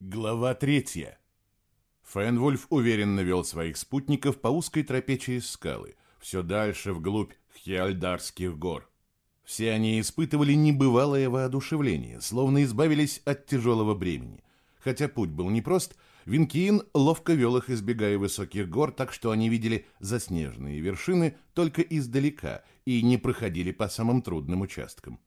Глава третья. Фенвульф уверенно вел своих спутников по узкой тропе через скалы, все дальше вглубь Хьяльдарских гор. Все они испытывали небывалое воодушевление, словно избавились от тяжелого бремени. Хотя путь был непрост, Винкиин ловко вел их, избегая высоких гор, так что они видели заснеженные вершины только издалека и не проходили по самым трудным участкам.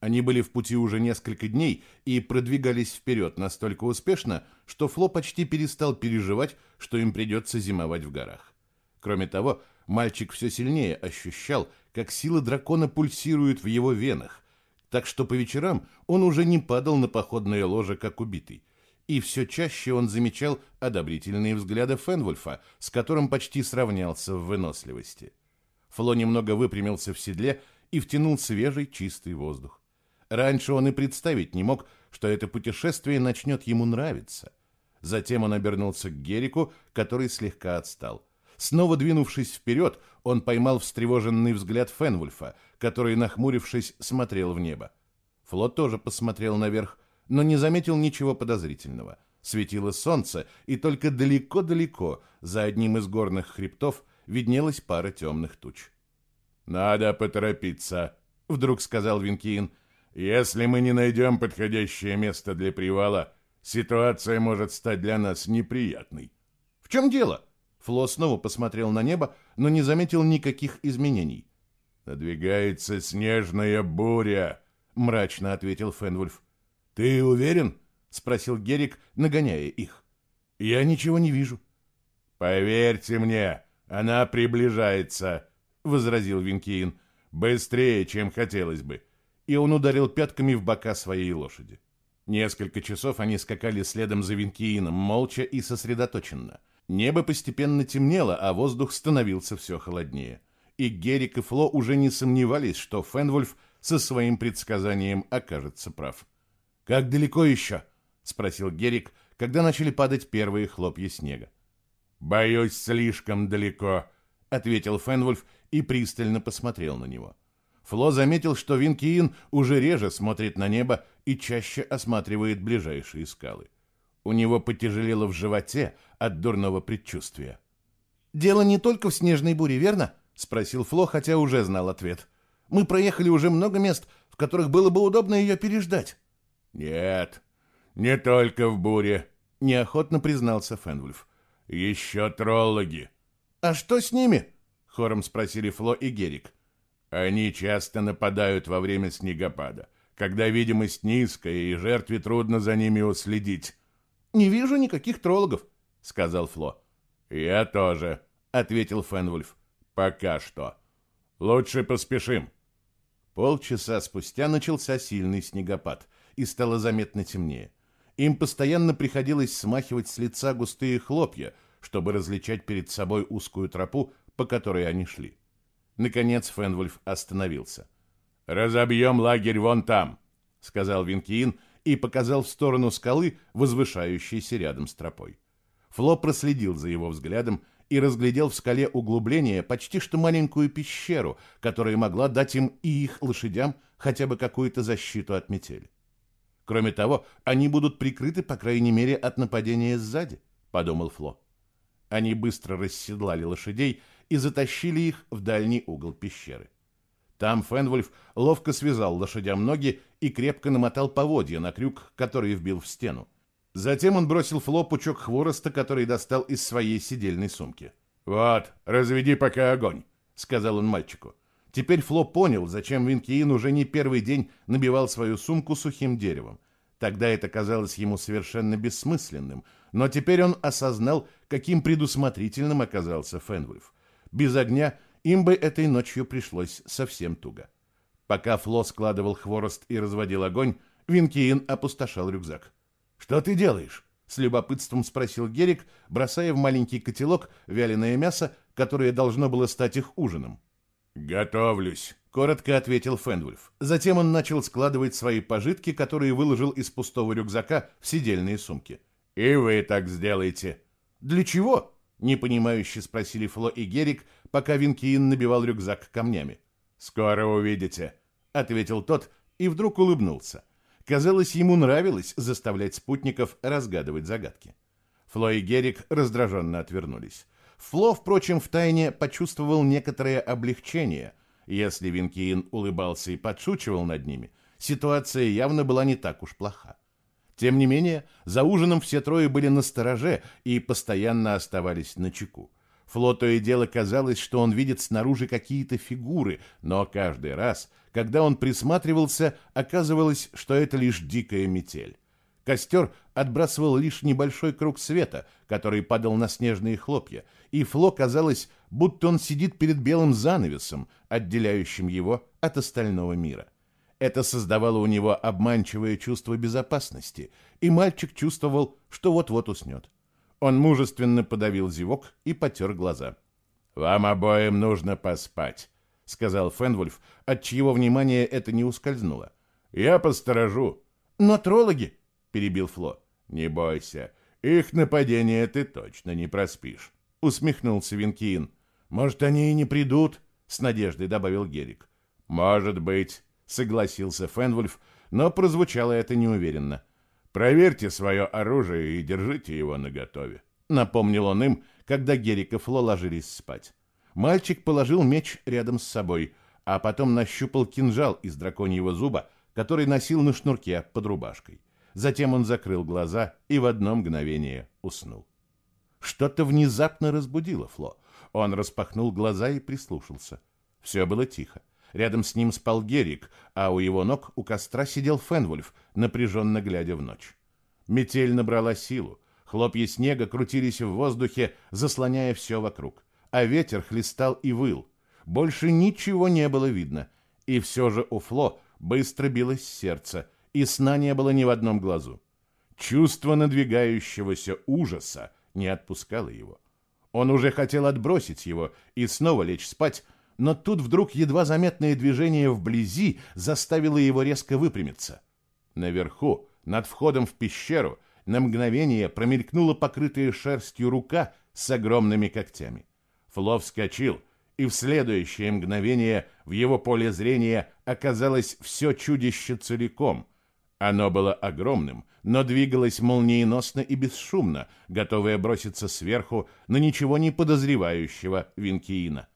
Они были в пути уже несколько дней и продвигались вперед настолько успешно, что Фло почти перестал переживать, что им придется зимовать в горах. Кроме того, мальчик все сильнее ощущал, как сила дракона пульсирует в его венах, так что по вечерам он уже не падал на походное ложе, как убитый. И все чаще он замечал одобрительные взгляды Фенвульфа, с которым почти сравнялся в выносливости. Фло немного выпрямился в седле и втянул свежий чистый воздух. Раньше он и представить не мог, что это путешествие начнет ему нравиться. Затем он обернулся к Герику, который слегка отстал. Снова двинувшись вперед, он поймал встревоженный взгляд Фенвульфа, который, нахмурившись, смотрел в небо. Флот тоже посмотрел наверх, но не заметил ничего подозрительного. Светило солнце, и только далеко-далеко, за одним из горных хребтов, виднелась пара темных туч. «Надо поторопиться», — вдруг сказал Винкиин. Если мы не найдем подходящее место для привала, ситуация может стать для нас неприятной. В чем дело? Фло снова посмотрел на небо, но не заметил никаких изменений. «Надвигается снежная буря», — мрачно ответил Фенвульф. «Ты уверен?» — спросил Герик, нагоняя их. «Я ничего не вижу». «Поверьте мне, она приближается», — возразил Винкиин. «Быстрее, чем хотелось бы и он ударил пятками в бока своей лошади. Несколько часов они скакали следом за Винкиином, молча и сосредоточенно. Небо постепенно темнело, а воздух становился все холоднее. И Герик и Фло уже не сомневались, что Фенвольф со своим предсказанием окажется прав. «Как далеко еще?» — спросил Герик, когда начали падать первые хлопья снега. «Боюсь, слишком далеко», — ответил Фенвольф и пристально посмотрел на него. — Фло заметил, что Винкиин уже реже смотрит на небо и чаще осматривает ближайшие скалы. У него потяжелело в животе от дурного предчувствия. «Дело не только в снежной буре, верно?» — спросил Фло, хотя уже знал ответ. «Мы проехали уже много мест, в которых было бы удобно ее переждать». «Нет, не только в буре», — неохотно признался Фенвульф. «Еще троллоги». «А что с ними?» — хором спросили Фло и Герик. Они часто нападают во время снегопада, когда видимость низкая и жертве трудно за ними уследить. «Не вижу никаких трологов», — сказал Фло. «Я тоже», — ответил Фенвульф. «Пока что. Лучше поспешим». Полчаса спустя начался сильный снегопад, и стало заметно темнее. Им постоянно приходилось смахивать с лица густые хлопья, чтобы различать перед собой узкую тропу, по которой они шли. Наконец Фенвульф остановился. «Разобьем лагерь вон там», — сказал Винкиин и показал в сторону скалы, возвышающейся рядом с тропой. Фло проследил за его взглядом и разглядел в скале углубление почти что маленькую пещеру, которая могла дать им и их лошадям хотя бы какую-то защиту от метели. Кроме того, они будут прикрыты, по крайней мере, от нападения сзади, подумал Фло. Они быстро расседлали лошадей и затащили их в дальний угол пещеры. Там Фенвольф ловко связал лошадям ноги и крепко намотал поводья на крюк, который вбил в стену. Затем он бросил Фло пучок хвороста, который достал из своей сидельной сумки. «Вот, разведи пока огонь», — сказал он мальчику. Теперь Фло понял, зачем Винкиин уже не первый день набивал свою сумку сухим деревом. Тогда это казалось ему совершенно бессмысленным, но теперь он осознал, каким предусмотрительным оказался Фенвульф. Без огня им бы этой ночью пришлось совсем туго. Пока Фло складывал хворост и разводил огонь, Винкиин опустошал рюкзак. «Что ты делаешь?» — с любопытством спросил Герик, бросая в маленький котелок вяленое мясо, которое должно было стать их ужином. «Готовлюсь», — коротко ответил Фенвульф. Затем он начал складывать свои пожитки, которые выложил из пустого рюкзака в сидельные сумки. «И вы так сделайте». «Для чего?» Непонимающе спросили Фло и Герик, пока Винкиин набивал рюкзак камнями. «Скоро увидите», — ответил тот и вдруг улыбнулся. Казалось, ему нравилось заставлять спутников разгадывать загадки. Фло и Герик раздраженно отвернулись. Фло, впрочем, втайне почувствовал некоторое облегчение. Если Винкиин улыбался и подшучивал над ними, ситуация явно была не так уж плоха. Тем не менее, за ужином все трое были на стороже и постоянно оставались на чеку. Фло то и дело казалось, что он видит снаружи какие-то фигуры, но каждый раз, когда он присматривался, оказывалось, что это лишь дикая метель. Костер отбрасывал лишь небольшой круг света, который падал на снежные хлопья, и Фло казалось, будто он сидит перед белым занавесом, отделяющим его от остального мира. Это создавало у него обманчивое чувство безопасности, и мальчик чувствовал, что вот-вот уснет. Он мужественно подавил зевок и потер глаза. «Вам обоим нужно поспать», — сказал Фенвульф, от чьего внимания это не ускользнуло. «Я посторожу». «Но трологи», — перебил Фло. «Не бойся, их нападение ты точно не проспишь», — усмехнулся Винкиин. «Может, они и не придут?» — с надеждой добавил Герик. «Может быть», — согласился Фенвульф, но прозвучало это неуверенно. Проверьте свое оружие и держите его наготове. Напомнил он им, когда Герик и Фло ложились спать. Мальчик положил меч рядом с собой, а потом нащупал кинжал из драконьего зуба, который носил на шнурке под рубашкой. Затем он закрыл глаза и в одно мгновение уснул. Что-то внезапно разбудило Фло. Он распахнул глаза и прислушался. Все было тихо. Рядом с ним спал Герик, а у его ног у костра сидел Фенвульф, напряженно глядя в ночь. Метель набрала силу. Хлопья снега крутились в воздухе, заслоняя все вокруг. А ветер хлестал и выл. Больше ничего не было видно. И все же у Фло быстро билось сердце, и сна не было ни в одном глазу. Чувство надвигающегося ужаса не отпускало его. Он уже хотел отбросить его и снова лечь спать, но тут вдруг едва заметное движение вблизи заставило его резко выпрямиться. Наверху, над входом в пещеру, на мгновение промелькнула покрытая шерстью рука с огромными когтями. Фло вскочил, и в следующее мгновение в его поле зрения оказалось все чудище целиком. Оно было огромным, но двигалось молниеносно и бесшумно, готовое броситься сверху на ничего не подозревающего Винкиина.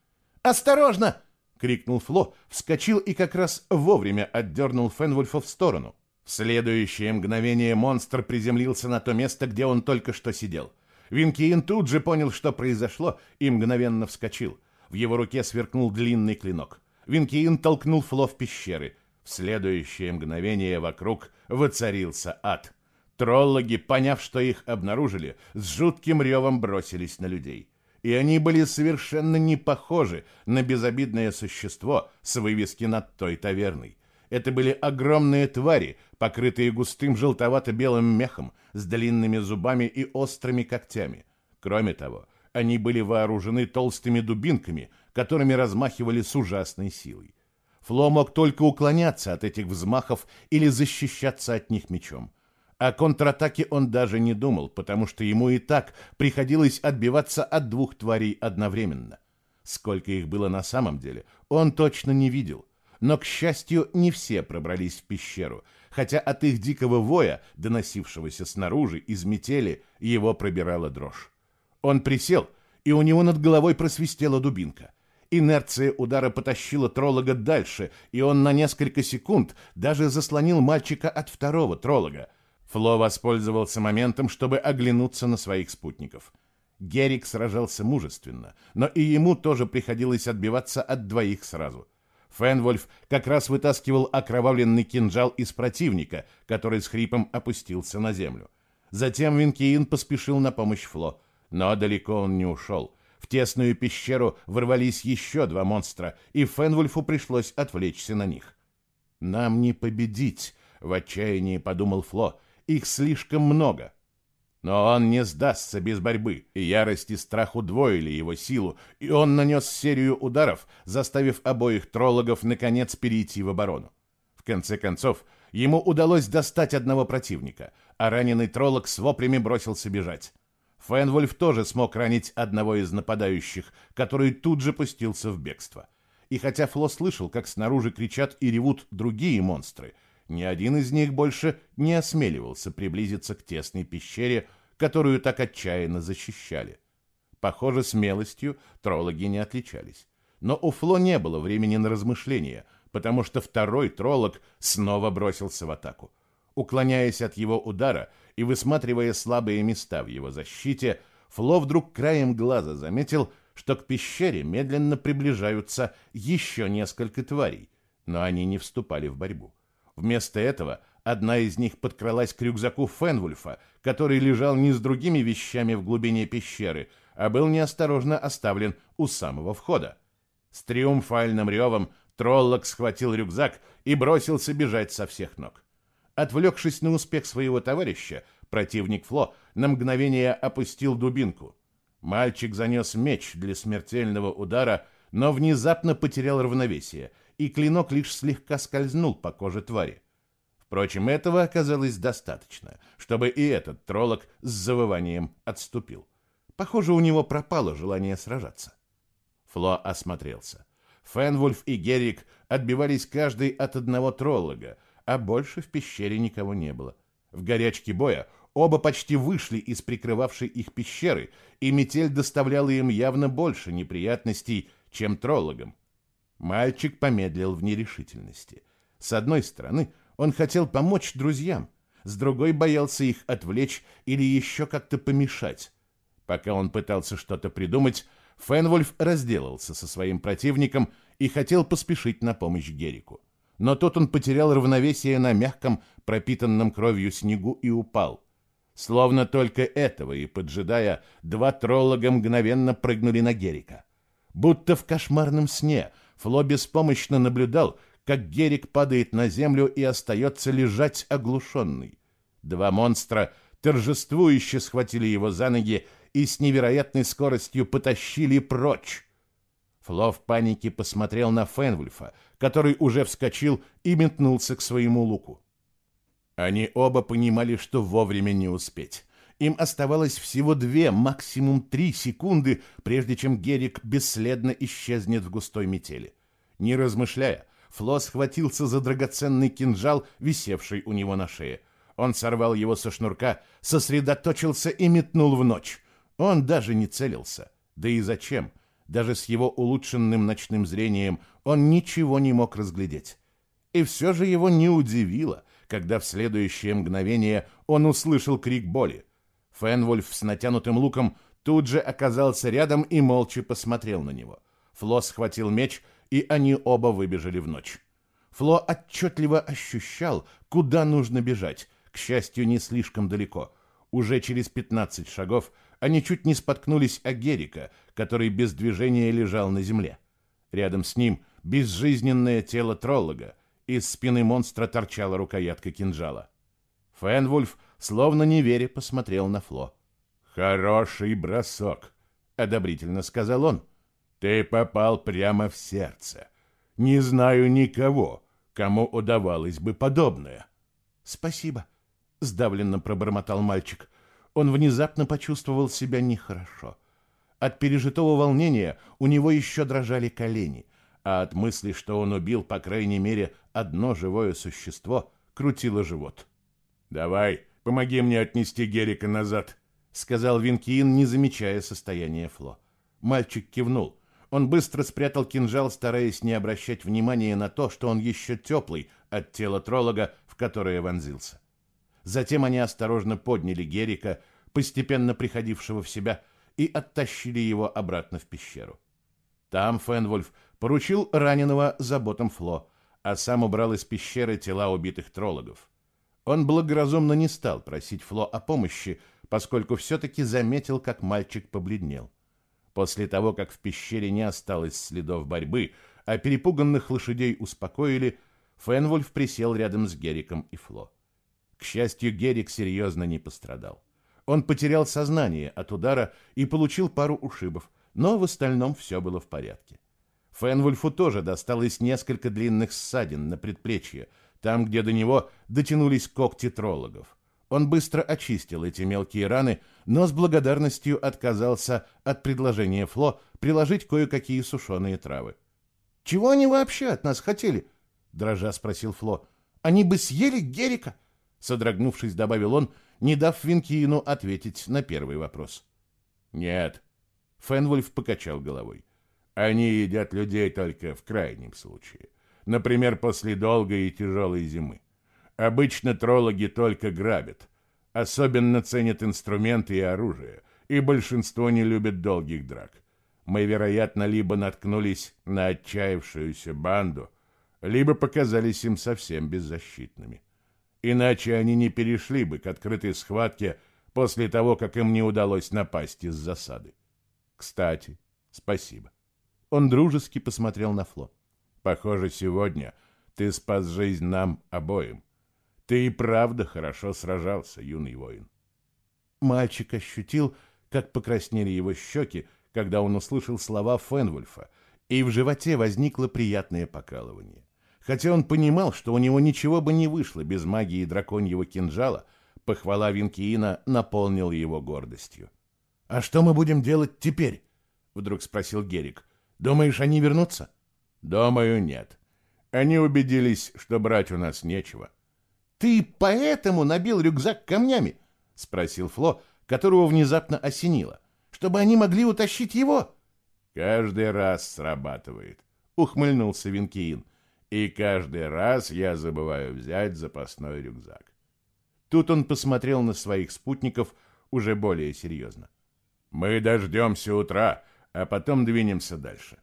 «Осторожно!» — крикнул Фло, вскочил и как раз вовремя отдернул Фенвульфа в сторону. В следующее мгновение монстр приземлился на то место, где он только что сидел. Винкиин тут же понял, что произошло, и мгновенно вскочил. В его руке сверкнул длинный клинок. Винкиин толкнул Фло в пещеры. В следующее мгновение вокруг воцарился ад. Троллоги, поняв, что их обнаружили, с жутким ревом бросились на людей и они были совершенно не похожи на безобидное существо с вывески над той таверной. Это были огромные твари, покрытые густым желтовато-белым мехом, с длинными зубами и острыми когтями. Кроме того, они были вооружены толстыми дубинками, которыми размахивали с ужасной силой. Фло мог только уклоняться от этих взмахов или защищаться от них мечом. О контратаке он даже не думал, потому что ему и так приходилось отбиваться от двух тварей одновременно. Сколько их было на самом деле, он точно не видел. Но, к счастью, не все пробрались в пещеру, хотя от их дикого воя, доносившегося снаружи, из метели, его пробирала дрожь. Он присел, и у него над головой просвистела дубинка. Инерция удара потащила троллога дальше, и он на несколько секунд даже заслонил мальчика от второго троллога, Фло воспользовался моментом, чтобы оглянуться на своих спутников. Герик сражался мужественно, но и ему тоже приходилось отбиваться от двоих сразу. Фенвольф как раз вытаскивал окровавленный кинжал из противника, который с хрипом опустился на землю. Затем Винкиин поспешил на помощь Фло, но далеко он не ушел. В тесную пещеру ворвались еще два монстра, и Фенвольфу пришлось отвлечься на них. «Нам не победить», — в отчаянии подумал Фло, — их слишком много. Но он не сдастся без борьбы, и ярость и страх удвоили его силу, и он нанес серию ударов, заставив обоих трологов наконец перейти в оборону. В конце концов, ему удалось достать одного противника, а раненый троллок с воплями бросился бежать. Фенвольф тоже смог ранить одного из нападающих, который тут же пустился в бегство. И хотя Фло слышал, как снаружи кричат и ревут другие монстры, Ни один из них больше не осмеливался приблизиться к тесной пещере, которую так отчаянно защищали. Похоже, смелостью троллоги не отличались. Но у Фло не было времени на размышления, потому что второй троллог снова бросился в атаку. Уклоняясь от его удара и высматривая слабые места в его защите, Фло вдруг краем глаза заметил, что к пещере медленно приближаются еще несколько тварей, но они не вступали в борьбу. Вместо этого одна из них подкралась к рюкзаку Фенвульфа, который лежал не с другими вещами в глубине пещеры, а был неосторожно оставлен у самого входа. С триумфальным ревом Троллок схватил рюкзак и бросился бежать со всех ног. Отвлекшись на успех своего товарища, противник Фло на мгновение опустил дубинку. Мальчик занес меч для смертельного удара, но внезапно потерял равновесие, и клинок лишь слегка скользнул по коже твари. Впрочем, этого оказалось достаточно, чтобы и этот троллок с завыванием отступил. Похоже, у него пропало желание сражаться. Фло осмотрелся. Фенвульф и Герик отбивались каждый от одного троллога, а больше в пещере никого не было. В горячке боя оба почти вышли из прикрывавшей их пещеры, и метель доставляла им явно больше неприятностей, чем троллогам. Мальчик помедлил в нерешительности. С одной стороны, он хотел помочь друзьям, с другой боялся их отвлечь или еще как-то помешать. Пока он пытался что-то придумать, Фенвольф разделался со своим противником и хотел поспешить на помощь Герику. Но тут он потерял равновесие на мягком, пропитанном кровью снегу и упал. Словно только этого и поджидая, два троллога мгновенно прыгнули на Герика. Будто в кошмарном сне Фло беспомощно наблюдал, как Герик падает на землю и остается лежать оглушенный. Два монстра торжествующе схватили его за ноги и с невероятной скоростью потащили прочь. Фло в панике посмотрел на Фенвульфа, который уже вскочил и метнулся к своему луку. Они оба понимали, что вовремя не успеть. Им оставалось всего две, максимум три секунды, прежде чем Герик бесследно исчезнет в густой метели. Не размышляя, Фло схватился за драгоценный кинжал, висевший у него на шее. Он сорвал его со шнурка, сосредоточился и метнул в ночь. Он даже не целился. Да и зачем? Даже с его улучшенным ночным зрением он ничего не мог разглядеть. И все же его не удивило, когда в следующее мгновение он услышал крик боли. Фенвольф с натянутым луком тут же оказался рядом и молча посмотрел на него. Фло схватил меч, и они оба выбежали в ночь. Фло отчетливо ощущал, куда нужно бежать, к счастью, не слишком далеко. Уже через пятнадцать шагов они чуть не споткнулись о Герика, который без движения лежал на земле. Рядом с ним безжизненное тело троллога. Из спины монстра торчала рукоятка кинжала. Фенвульф, словно не веря, посмотрел на Фло. «Хороший бросок», — одобрительно сказал он. «Ты попал прямо в сердце. Не знаю никого, кому удавалось бы подобное». «Спасибо», — сдавленно пробормотал мальчик он внезапно почувствовал себя нехорошо. От пережитого волнения у него еще дрожали колени, а от мысли, что он убил, по крайней мере, одно живое существо, крутило живот. «Давай, помоги мне отнести Герика назад», — сказал Винкиин, не замечая состояния Фло. Мальчик кивнул. Он быстро спрятал кинжал, стараясь не обращать внимания на то, что он еще теплый от тела троллога, в которое вонзился. Затем они осторожно подняли Герика, постепенно приходившего в себя, и оттащили его обратно в пещеру. Там Фенвольф поручил раненого заботам Фло, а сам убрал из пещеры тела убитых трологов. Он благоразумно не стал просить Фло о помощи, поскольку все-таки заметил, как мальчик побледнел. После того, как в пещере не осталось следов борьбы, а перепуганных лошадей успокоили, Фенвольф присел рядом с Гериком и Фло. К счастью, Герик серьезно не пострадал. Он потерял сознание от удара и получил пару ушибов, но в остальном все было в порядке. Фенвульфу тоже досталось несколько длинных ссадин на предплечье, там, где до него дотянулись когти трологов. Он быстро очистил эти мелкие раны, но с благодарностью отказался от предложения Фло приложить кое-какие сушеные травы. «Чего они вообще от нас хотели?» — дрожа спросил Фло. Они бы съели Герика!» Содрогнувшись, добавил он, не дав Винкиину ответить на первый вопрос. «Нет», — Фенвольф покачал головой. «Они едят людей только в крайнем случае. Например, после долгой и тяжелой зимы. Обычно трологи только грабят. Особенно ценят инструменты и оружие, и большинство не любит долгих драк. Мы, вероятно, либо наткнулись на отчаявшуюся банду, либо показались им совсем беззащитными. Иначе они не перешли бы к открытой схватке после того, как им не удалось напасть из засады. Кстати, спасибо. Он дружески посмотрел на Фло. Похоже, сегодня ты спас жизнь нам обоим. Ты и правда хорошо сражался, юный воин. Мальчик ощутил, как покраснели его щеки, когда он услышал слова Фенвульфа, и в животе возникло приятное покалывание. Хотя он понимал, что у него ничего бы не вышло без магии драконьего кинжала, похвала Винкиина наполнил его гордостью. «А что мы будем делать теперь?» — вдруг спросил Герик. «Думаешь, они вернутся?» «Думаю, нет. Они убедились, что брать у нас нечего». «Ты поэтому набил рюкзак камнями?» — спросил Фло, которого внезапно осенило. «Чтобы они могли утащить его?» «Каждый раз срабатывает», — ухмыльнулся Винкиин и каждый раз я забываю взять запасной рюкзак. Тут он посмотрел на своих спутников уже более серьезно. Мы дождемся утра, а потом двинемся дальше.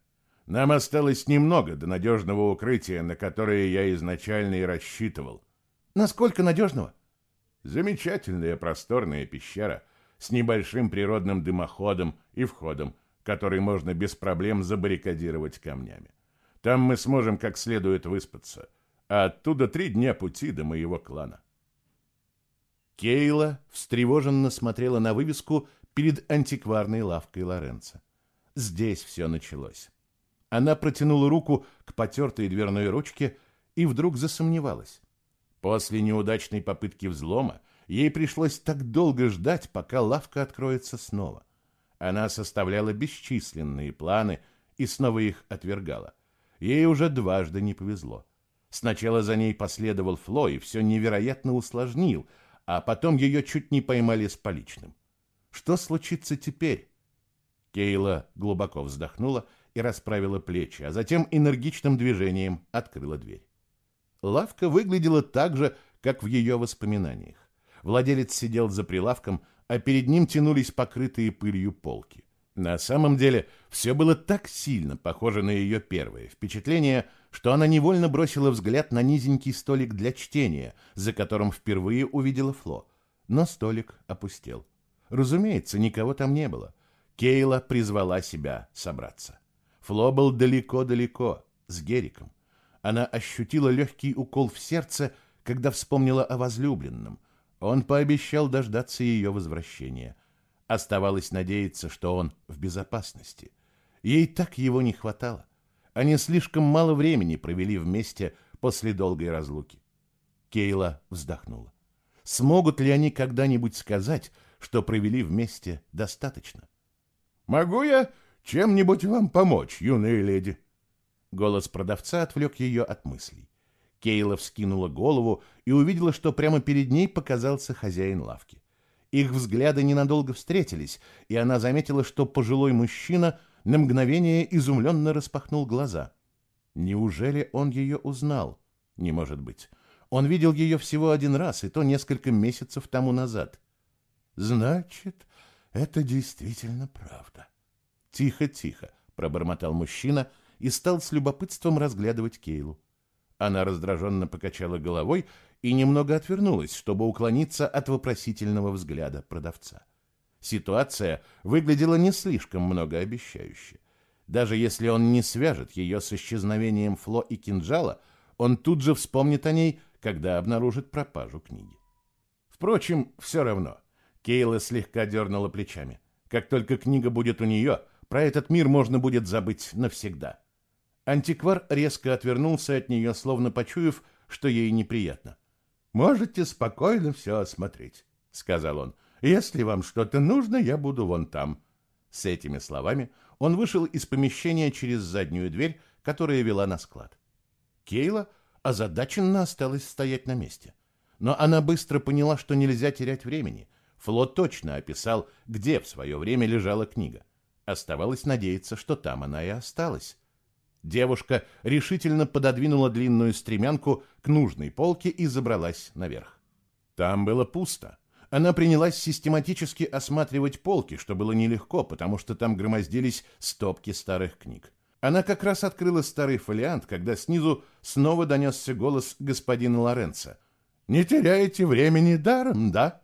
Нам осталось немного до надежного укрытия, на которое я изначально и рассчитывал. Насколько надежного? Замечательная просторная пещера с небольшим природным дымоходом и входом, который можно без проблем забаррикадировать камнями. Там мы сможем как следует выспаться. А оттуда три дня пути до моего клана. Кейла встревоженно смотрела на вывеску перед антикварной лавкой Лоренца. Здесь все началось. Она протянула руку к потертой дверной ручке и вдруг засомневалась. После неудачной попытки взлома ей пришлось так долго ждать, пока лавка откроется снова. Она составляла бесчисленные планы и снова их отвергала. Ей уже дважды не повезло. Сначала за ней последовал Фло и все невероятно усложнил, а потом ее чуть не поймали с поличным. Что случится теперь? Кейла глубоко вздохнула и расправила плечи, а затем энергичным движением открыла дверь. Лавка выглядела так же, как в ее воспоминаниях. Владелец сидел за прилавком, а перед ним тянулись покрытые пылью полки. На самом деле, все было так сильно похоже на ее первое впечатление, что она невольно бросила взгляд на низенький столик для чтения, за которым впервые увидела Фло. Но столик опустел. Разумеется, никого там не было. Кейла призвала себя собраться. Фло был далеко-далеко, с Гериком. Она ощутила легкий укол в сердце, когда вспомнила о возлюбленном. Он пообещал дождаться ее возвращения. Оставалось надеяться, что он в безопасности. Ей так его не хватало. Они слишком мало времени провели вместе после долгой разлуки. Кейла вздохнула. Смогут ли они когда-нибудь сказать, что провели вместе достаточно? «Могу я чем-нибудь вам помочь, юная леди?» Голос продавца отвлек ее от мыслей. Кейла вскинула голову и увидела, что прямо перед ней показался хозяин лавки. Их взгляды ненадолго встретились, и она заметила, что пожилой мужчина на мгновение изумленно распахнул глаза. Неужели он ее узнал? Не может быть. Он видел ее всего один раз, и то несколько месяцев тому назад. Значит, это действительно правда. Тихо, тихо, пробормотал мужчина и стал с любопытством разглядывать Кейлу. Она раздраженно покачала головой и немного отвернулась, чтобы уклониться от вопросительного взгляда продавца. Ситуация выглядела не слишком многообещающе. Даже если он не свяжет ее с исчезновением Фло и кинжала, он тут же вспомнит о ней, когда обнаружит пропажу книги. Впрочем, все равно. Кейла слегка дернула плечами. Как только книга будет у нее, про этот мир можно будет забыть навсегда. Антиквар резко отвернулся от нее, словно почуяв, что ей неприятно. «Можете спокойно все осмотреть», — сказал он. «Если вам что-то нужно, я буду вон там». С этими словами он вышел из помещения через заднюю дверь, которая вела на склад. Кейла озадаченно осталась стоять на месте. Но она быстро поняла, что нельзя терять времени. Флот точно описал, где в свое время лежала книга. Оставалось надеяться, что там она и осталась. Девушка решительно пододвинула длинную стремянку к нужной полке и забралась наверх. Там было пусто. Она принялась систематически осматривать полки, что было нелегко, потому что там громоздились стопки старых книг. Она как раз открыла старый фолиант, когда снизу снова донесся голос господина Лоренца. «Не теряете времени даром, да?»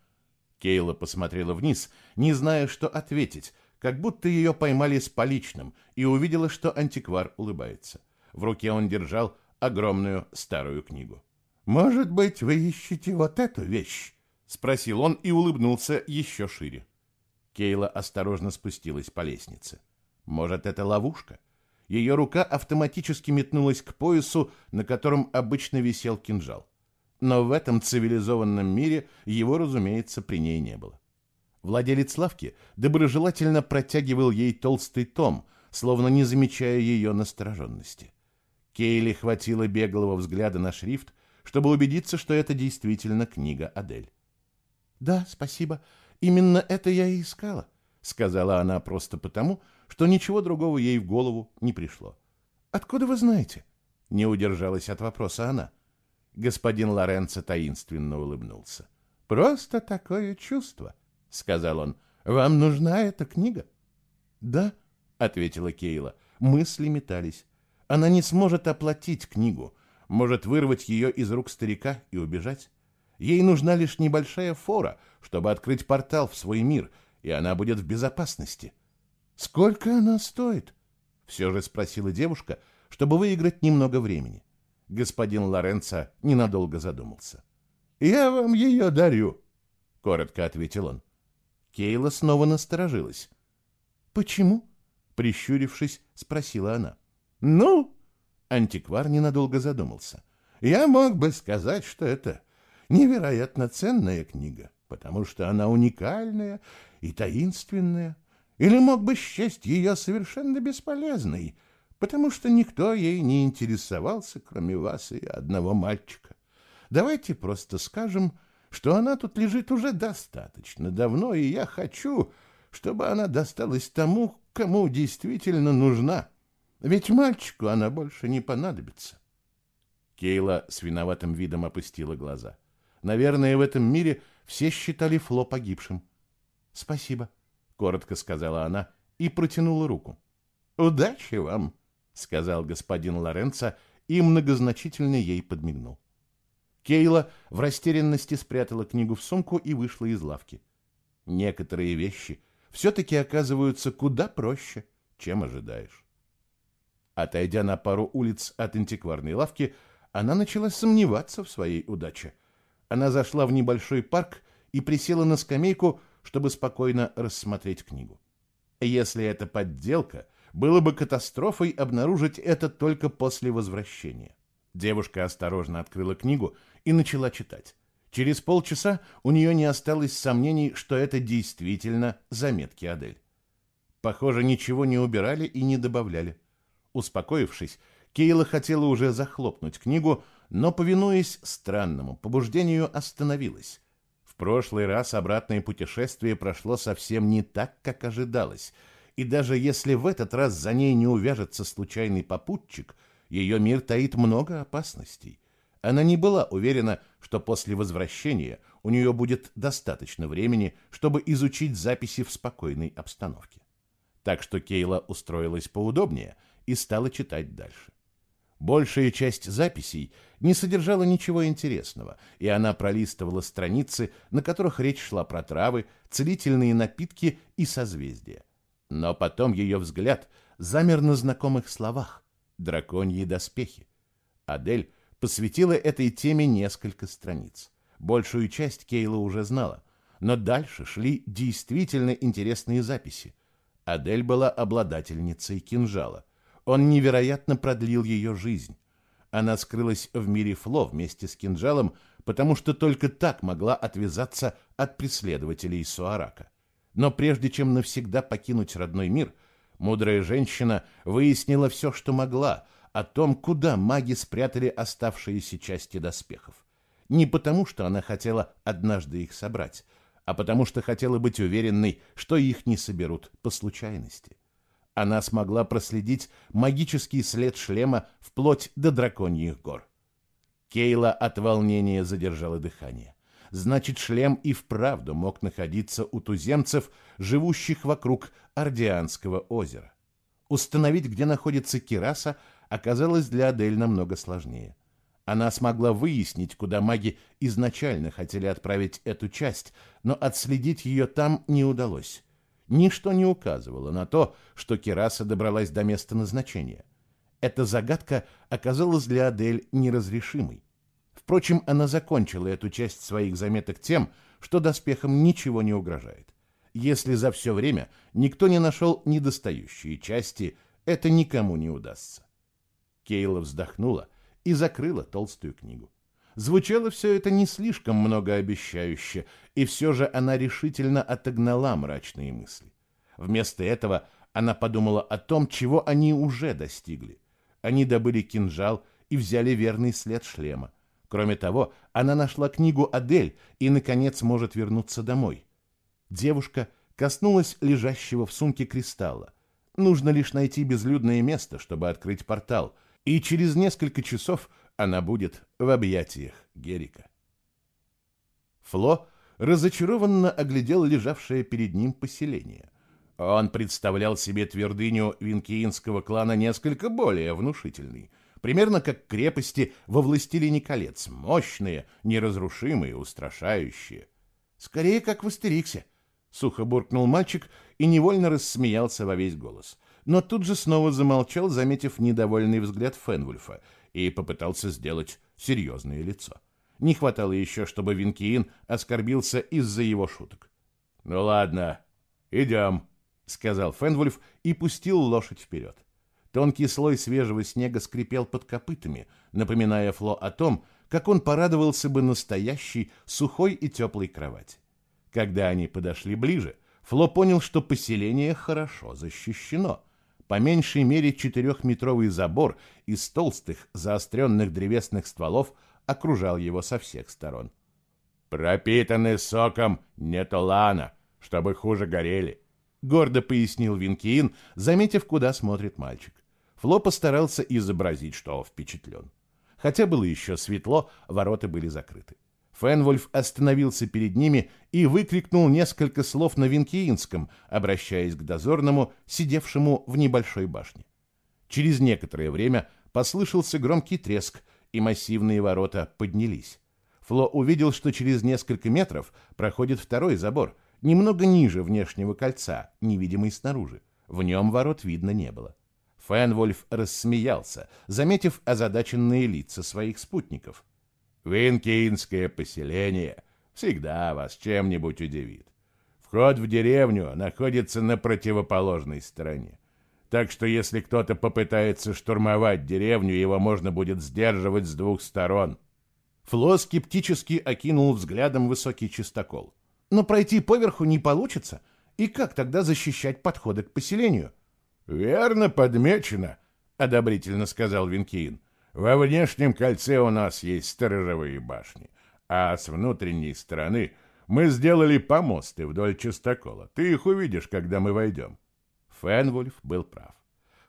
Кейла посмотрела вниз, не зная, что ответить, как будто ее поймали с поличным, и увидела, что антиквар улыбается. В руке он держал огромную старую книгу. «Может быть, вы ищете вот эту вещь?» — спросил он и улыбнулся еще шире. Кейла осторожно спустилась по лестнице. «Может, это ловушка?» Ее рука автоматически метнулась к поясу, на котором обычно висел кинжал. Но в этом цивилизованном мире его, разумеется, при ней не было. Владелец лавки доброжелательно протягивал ей толстый том, словно не замечая ее настороженности. Кейли хватило беглого взгляда на шрифт, чтобы убедиться, что это действительно книга Адель. «Да, спасибо. Именно это я и искала», — сказала она просто потому, что ничего другого ей в голову не пришло. «Откуда вы знаете?» — не удержалась от вопроса она. Господин Лоренцо таинственно улыбнулся. «Просто такое чувство», — сказал он. «Вам нужна эта книга?» «Да», — ответила Кейла. Мысли метались. Она не сможет оплатить книгу, может вырвать ее из рук старика и убежать. Ей нужна лишь небольшая фора, чтобы открыть портал в свой мир, и она будет в безопасности. «Сколько она стоит?» — все же спросила девушка, чтобы выиграть немного времени. Господин Лоренцо ненадолго задумался. «Я вам ее дарю», — коротко ответил он. Кейла снова насторожилась. «Почему?» — прищурившись, спросила она. «Ну?» — антиквар ненадолго задумался. «Я мог бы сказать, что это невероятно ценная книга, потому что она уникальная и таинственная, или мог бы счесть ее совершенно бесполезной, потому что никто ей не интересовался, кроме вас и одного мальчика. Давайте просто скажем, что она тут лежит уже достаточно давно, и я хочу, чтобы она досталась тому, кому действительно нужна. Ведь мальчику она больше не понадобится. Кейла с виноватым видом опустила глаза. Наверное, в этом мире все считали Фло погибшим. «Спасибо», — коротко сказала она и протянула руку. «Удачи вам», — сказал господин Лоренцо и многозначительно ей подмигнул. Кейла в растерянности спрятала книгу в сумку и вышла из лавки. Некоторые вещи все-таки оказываются куда проще, чем ожидаешь. Отойдя на пару улиц от антикварной лавки, она начала сомневаться в своей удаче. Она зашла в небольшой парк и присела на скамейку, чтобы спокойно рассмотреть книгу. Если это подделка, было бы катастрофой обнаружить это только после возвращения. Девушка осторожно открыла книгу и начала читать. Через полчаса у нее не осталось сомнений, что это действительно заметки Адель. Похоже, ничего не убирали и не добавляли. Успокоившись, Кейла хотела уже захлопнуть книгу, но, повинуясь странному побуждению, остановилась. В прошлый раз обратное путешествие прошло совсем не так, как ожидалось, и даже если в этот раз за ней не увяжется случайный попутчик, ее мир таит много опасностей. Она не была уверена, что после возвращения у нее будет достаточно времени, чтобы изучить записи в спокойной обстановке. Так что Кейла устроилась поудобнее и стала читать дальше. Большая часть записей не содержала ничего интересного, и она пролистывала страницы, на которых речь шла про травы, целительные напитки и созвездия. Но потом ее взгляд замер на знакомых словах «драконьи доспехи». Адель посвятила этой теме несколько страниц. Большую часть Кейла уже знала, но дальше шли действительно интересные записи. Адель была обладательницей кинжала — он невероятно продлил ее жизнь. Она скрылась в мире Фло вместе с кинжалом, потому что только так могла отвязаться от преследователей Суарака. Но прежде чем навсегда покинуть родной мир, мудрая женщина выяснила все, что могла, о том, куда маги спрятали оставшиеся части доспехов. Не потому, что она хотела однажды их собрать, а потому что хотела быть уверенной, что их не соберут по случайности. Она смогла проследить магический след шлема вплоть до драконьих гор. Кейла от волнения задержала дыхание. Значит, шлем и вправду мог находиться у туземцев, живущих вокруг Ордианского озера. Установить, где находится Кираса, оказалось для Адель намного сложнее. Она смогла выяснить, куда маги изначально хотели отправить эту часть, но отследить ее там не удалось. Ничто не указывало на то, что Кираса добралась до места назначения. Эта загадка оказалась для Адель неразрешимой. Впрочем, она закончила эту часть своих заметок тем, что доспехам ничего не угрожает. Если за все время никто не нашел недостающие части, это никому не удастся. Кейла вздохнула и закрыла толстую книгу. Звучало все это не слишком многообещающе, и все же она решительно отогнала мрачные мысли. Вместо этого она подумала о том, чего они уже достигли. Они добыли кинжал и взяли верный след шлема. Кроме того, она нашла книгу Адель и, наконец, может вернуться домой. Девушка коснулась лежащего в сумке кристалла. Нужно лишь найти безлюдное место, чтобы открыть портал — и через несколько часов она будет в объятиях Герика. Фло разочарованно оглядел лежавшее перед ним поселение. Он представлял себе твердыню винкиинского клана несколько более внушительной, примерно как крепости во «Властелине колец», мощные, неразрушимые, устрашающие. «Скорее, как в Астериксе», — сухо буркнул мальчик и невольно рассмеялся во весь голос но тут же снова замолчал, заметив недовольный взгляд Фенвульфа, и попытался сделать серьезное лицо. Не хватало еще, чтобы Винкиин оскорбился из-за его шуток. «Ну ладно, идем», — сказал Фенвульф и пустил лошадь вперед. Тонкий слой свежего снега скрипел под копытами, напоминая Фло о том, как он порадовался бы настоящей, сухой и теплой кровати. Когда они подошли ближе, Фло понял, что поселение хорошо защищено — по меньшей мере четырехметровый забор из толстых заостренных древесных стволов окружал его со всех сторон. «Пропитаны соком нетолана, чтобы хуже горели», — гордо пояснил Винкиин, заметив, куда смотрит мальчик. Фло постарался изобразить, что впечатлен. Хотя было еще светло, ворота были закрыты. Фенвольф остановился перед ними и выкрикнул несколько слов на винкиинском, обращаясь к дозорному, сидевшему в небольшой башне. Через некоторое время послышался громкий треск, и массивные ворота поднялись. Фло увидел, что через несколько метров проходит второй забор, немного ниже внешнего кольца, невидимый снаружи. В нем ворот видно не было. Фенвольф рассмеялся, заметив озадаченные лица своих спутников — Винкинское поселение всегда вас чем-нибудь удивит. Вход в деревню находится на противоположной стороне. Так что если кто-то попытается штурмовать деревню, его можно будет сдерживать с двух сторон. Фло скептически окинул взглядом высокий чистокол. Но пройти поверху не получится. И как тогда защищать подходы к поселению? Верно подмечено, одобрительно сказал Винкиин. Во внешнем кольце у нас есть сторожевые башни, а с внутренней стороны мы сделали помосты вдоль частокола. Ты их увидишь, когда мы войдем. Фенвульф был прав.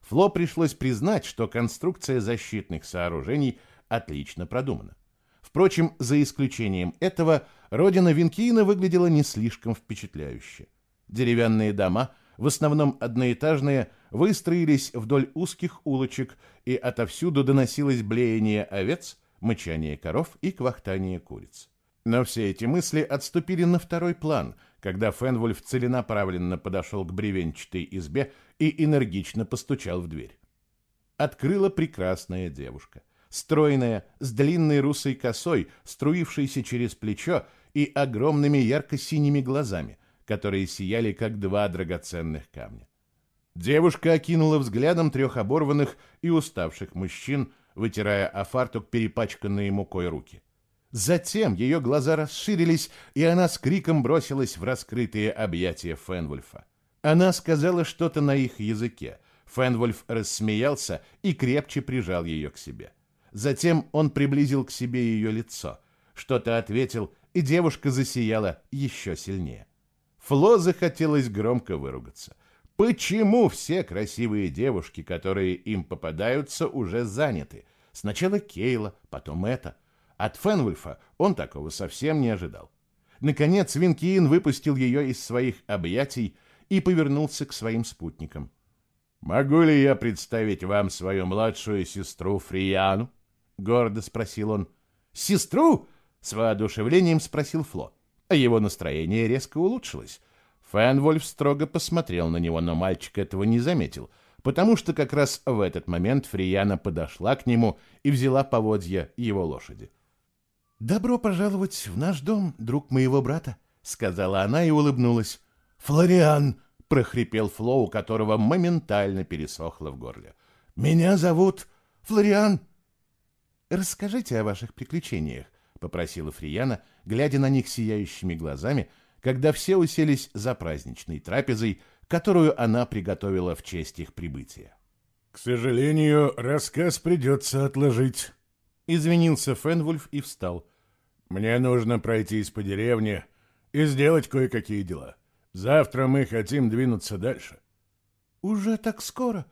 Фло пришлось признать, что конструкция защитных сооружений отлично продумана. Впрочем, за исключением этого, родина Винкиина выглядела не слишком впечатляюще. Деревянные дома – в основном одноэтажные, выстроились вдоль узких улочек, и отовсюду доносилось блеяние овец, мычание коров и квахтание куриц. Но все эти мысли отступили на второй план, когда Фенвульф целенаправленно подошел к бревенчатой избе и энергично постучал в дверь. Открыла прекрасная девушка, стройная, с длинной русой косой, струившейся через плечо и огромными ярко-синими глазами – которые сияли, как два драгоценных камня. Девушка окинула взглядом трех оборванных и уставших мужчин, вытирая о фартук перепачканные мукой руки. Затем ее глаза расширились, и она с криком бросилась в раскрытые объятия Фенвульфа. Она сказала что-то на их языке. Фенвольф рассмеялся и крепче прижал ее к себе. Затем он приблизил к себе ее лицо. Что-то ответил, и девушка засияла еще сильнее. Фло захотелось громко выругаться. Почему все красивые девушки, которые им попадаются, уже заняты? Сначала Кейла, потом это. От Фенвульфа он такого совсем не ожидал. Наконец Винкиин выпустил ее из своих объятий и повернулся к своим спутникам. «Могу ли я представить вам свою младшую сестру Фрияну?» — гордо спросил он. «Сестру?» — с воодушевлением спросил Фло. А его настроение резко улучшилось. Фенвольф строго посмотрел на него, но мальчик этого не заметил, потому что как раз в этот момент Фрияна подошла к нему и взяла поводья его лошади. «Добро пожаловать в наш дом, друг моего брата», — сказала она и улыбнулась. «Флориан!» — прохрипел Фло, у которого моментально пересохло в горле. «Меня зовут Флориан!» «Расскажите о ваших приключениях», — попросила Фрияна, глядя на них сияющими глазами, когда все уселись за праздничной трапезой, которую она приготовила в честь их прибытия. «К сожалению, рассказ придется отложить», Извинился Фенвульф и встал. «Мне нужно пройтись по деревне и сделать кое-какие дела. Завтра мы хотим двинуться дальше». «Уже так скоро?»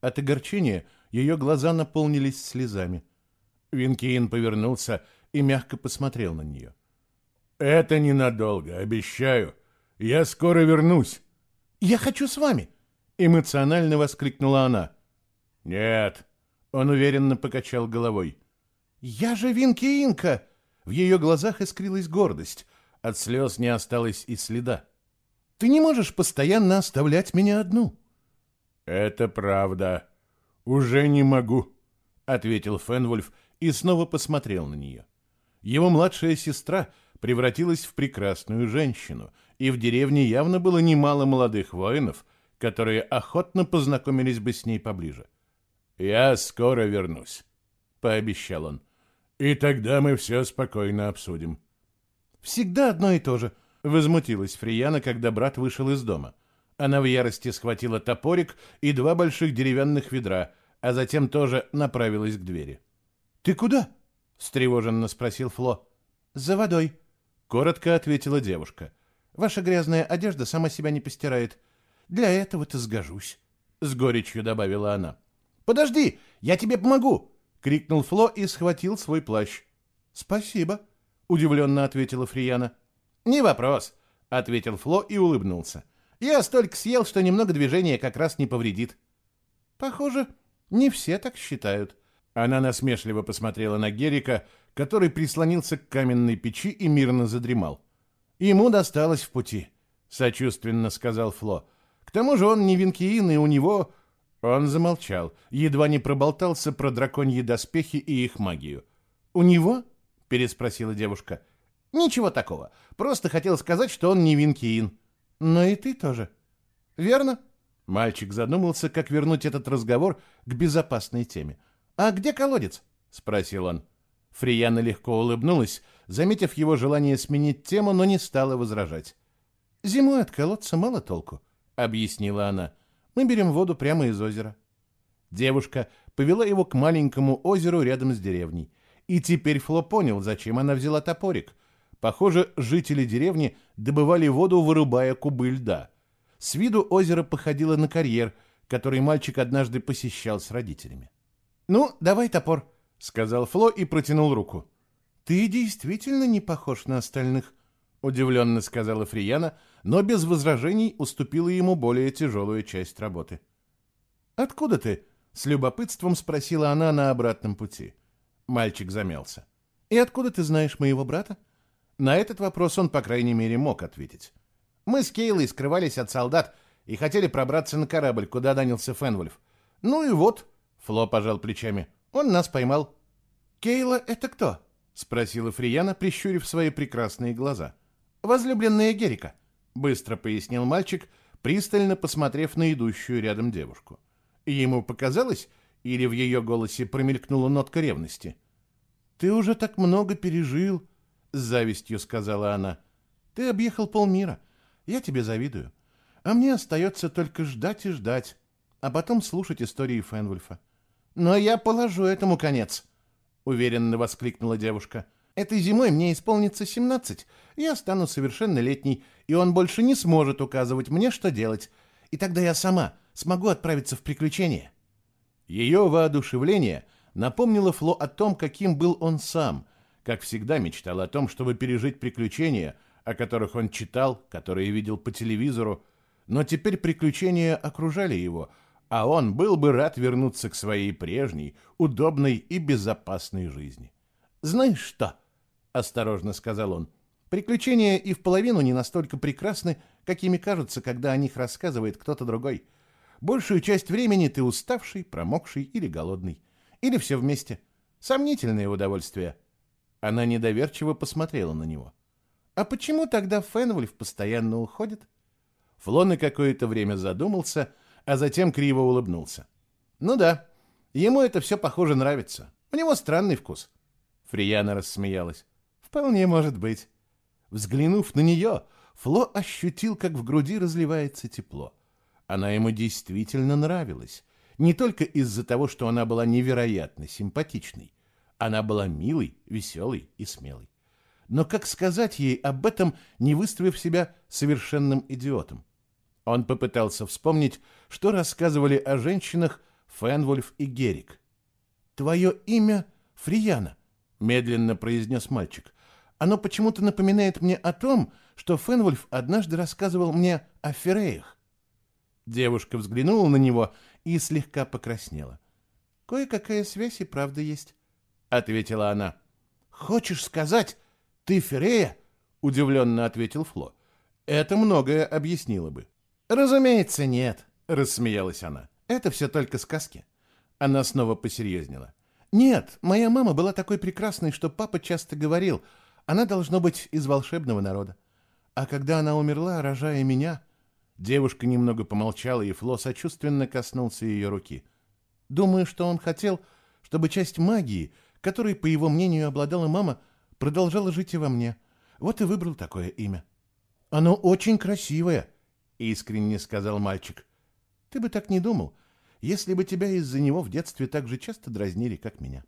От огорчения ее глаза наполнились слезами. Винкиин повернулся и мягко посмотрел на нее. «Это ненадолго, обещаю. Я скоро вернусь». «Я хочу с вами!» — эмоционально воскликнула она. «Нет», — он уверенно покачал головой. «Я же Винки Инка!» В ее глазах искрилась гордость. От слез не осталось и следа. «Ты не можешь постоянно оставлять меня одну». «Это правда. Уже не могу», — ответил Фенвольф и снова посмотрел на нее. Его младшая сестра превратилась в прекрасную женщину, и в деревне явно было немало молодых воинов, которые охотно познакомились бы с ней поближе. «Я скоро вернусь», — пообещал он. И тогда мы все спокойно обсудим. Всегда одно и то же, возмутилась Фрияна, когда брат вышел из дома. Она в ярости схватила топорик и два больших деревянных ведра, а затем тоже направилась к двери. Ты куда? Встревоженно спросил Фло. За водой, коротко ответила девушка. Ваша грязная одежда сама себя не постирает. Для этого-то сгожусь, с горечью добавила она. Подожди, я тебе помогу, крикнул Фло и схватил свой плащ. Спасибо, удивленно ответила Фрияна. Не вопрос, ответил Фло и улыбнулся. Я столько съел, что немного движения как раз не повредит. Похоже, не все так считают. Она насмешливо посмотрела на Герика, который прислонился к каменной печи и мирно задремал. Ему досталось в пути, сочувственно сказал Фло. К тому же он не винкиин, и у него он замолчал, едва не проболтался про драконьи доспехи и их магию. «У него?» — переспросила девушка. «Ничего такого. Просто хотел сказать, что он не Винкиин». «Но и ты тоже». «Верно?» Мальчик задумался, как вернуть этот разговор к безопасной теме. «А где колодец?» — спросил он. Фрияна легко улыбнулась, заметив его желание сменить тему, но не стала возражать. «Зимой от колодца мало толку», — объяснила она. Мы берем воду прямо из озера. Девушка повела его к маленькому озеру рядом с деревней. И теперь Фло понял, зачем она взяла топорик. Похоже, жители деревни добывали воду, вырубая кубы льда. С виду озеро походило на карьер, который мальчик однажды посещал с родителями. «Ну, давай топор», — сказал Фло и протянул руку. «Ты действительно не похож на остальных», удивленно сказала Фрияна, но без возражений уступила ему более тяжелую часть работы. «Откуда ты?» — с любопытством спросила она на обратном пути. Мальчик замялся. «И откуда ты знаешь моего брата?» На этот вопрос он, по крайней мере, мог ответить. «Мы с Кейлой скрывались от солдат и хотели пробраться на корабль, куда нанялся Фенвольф. Ну и вот», — Фло пожал плечами, — «он нас поймал». «Кейла — это кто?» — спросила Фрияна, прищурив свои прекрасные глаза. — возлюбленная Герика», — быстро пояснил мальчик, пристально посмотрев на идущую рядом девушку. Ему показалось, или в ее голосе промелькнула нотка ревности. «Ты уже так много пережил», — с завистью сказала она. «Ты объехал полмира. Я тебе завидую. А мне остается только ждать и ждать. а потом слушать истории Фенвульфа. «Но я положу этому конец», — уверенно воскликнула девушка. «Этой зимой мне исполнится 17, я стану совершеннолетней, и он больше не сможет указывать мне, что делать. И тогда я сама смогу отправиться в приключения». Ее воодушевление напомнило Фло о том, каким был он сам, как всегда мечтал о том, чтобы пережить приключения, о которых он читал, которые видел по телевизору, но теперь приключения окружали его — а он был бы рад вернуться к своей прежней, удобной и безопасной жизни. «Знаешь что?» — осторожно сказал он. «Приключения и в половину не настолько прекрасны, какими кажутся, когда о них рассказывает кто-то другой. Большую часть времени ты уставший, промокший или голодный. Или все вместе. Сомнительное удовольствие». Она недоверчиво посмотрела на него. «А почему тогда Фенвольф постоянно уходит?» Фло на какое-то время задумался — а затем криво улыбнулся. «Ну да, ему это все, похоже, нравится. У него странный вкус». Фрияна рассмеялась. «Вполне может быть». Взглянув на нее, Фло ощутил, как в груди разливается тепло. Она ему действительно нравилась. Не только из-за того, что она была невероятно симпатичной. Она была милой, веселой и смелой. Но как сказать ей об этом, не выставив себя совершенным идиотом? Он попытался вспомнить, что рассказывали о женщинах Фенвольф и Герик. «Твое имя Фрияна», — медленно произнес мальчик. «Оно почему-то напоминает мне о том, что Фенвольф однажды рассказывал мне о Фереях». Девушка взглянула на него и слегка покраснела. «Кое-какая связь и правда есть», — ответила она. «Хочешь сказать, ты Ферея?» — удивленно ответил Фло. «Это многое объяснило бы». «Разумеется, нет», — рассмеялась она. «Это все только сказки». Она снова посерьезнела. «Нет, моя мама была такой прекрасной, что папа часто говорил, она должно быть из волшебного народа. А когда она умерла, рожая меня...» Девушка немного помолчала, и Фло сочувственно коснулся ее руки. «Думаю, что он хотел, чтобы часть магии, которой, по его мнению, обладала мама, продолжала жить и во мне. Вот и выбрал такое имя. Оно очень красивое», искренне сказал мальчик. Ты бы так не думал, если бы тебя из-за него в детстве так же часто дразнили, как меня.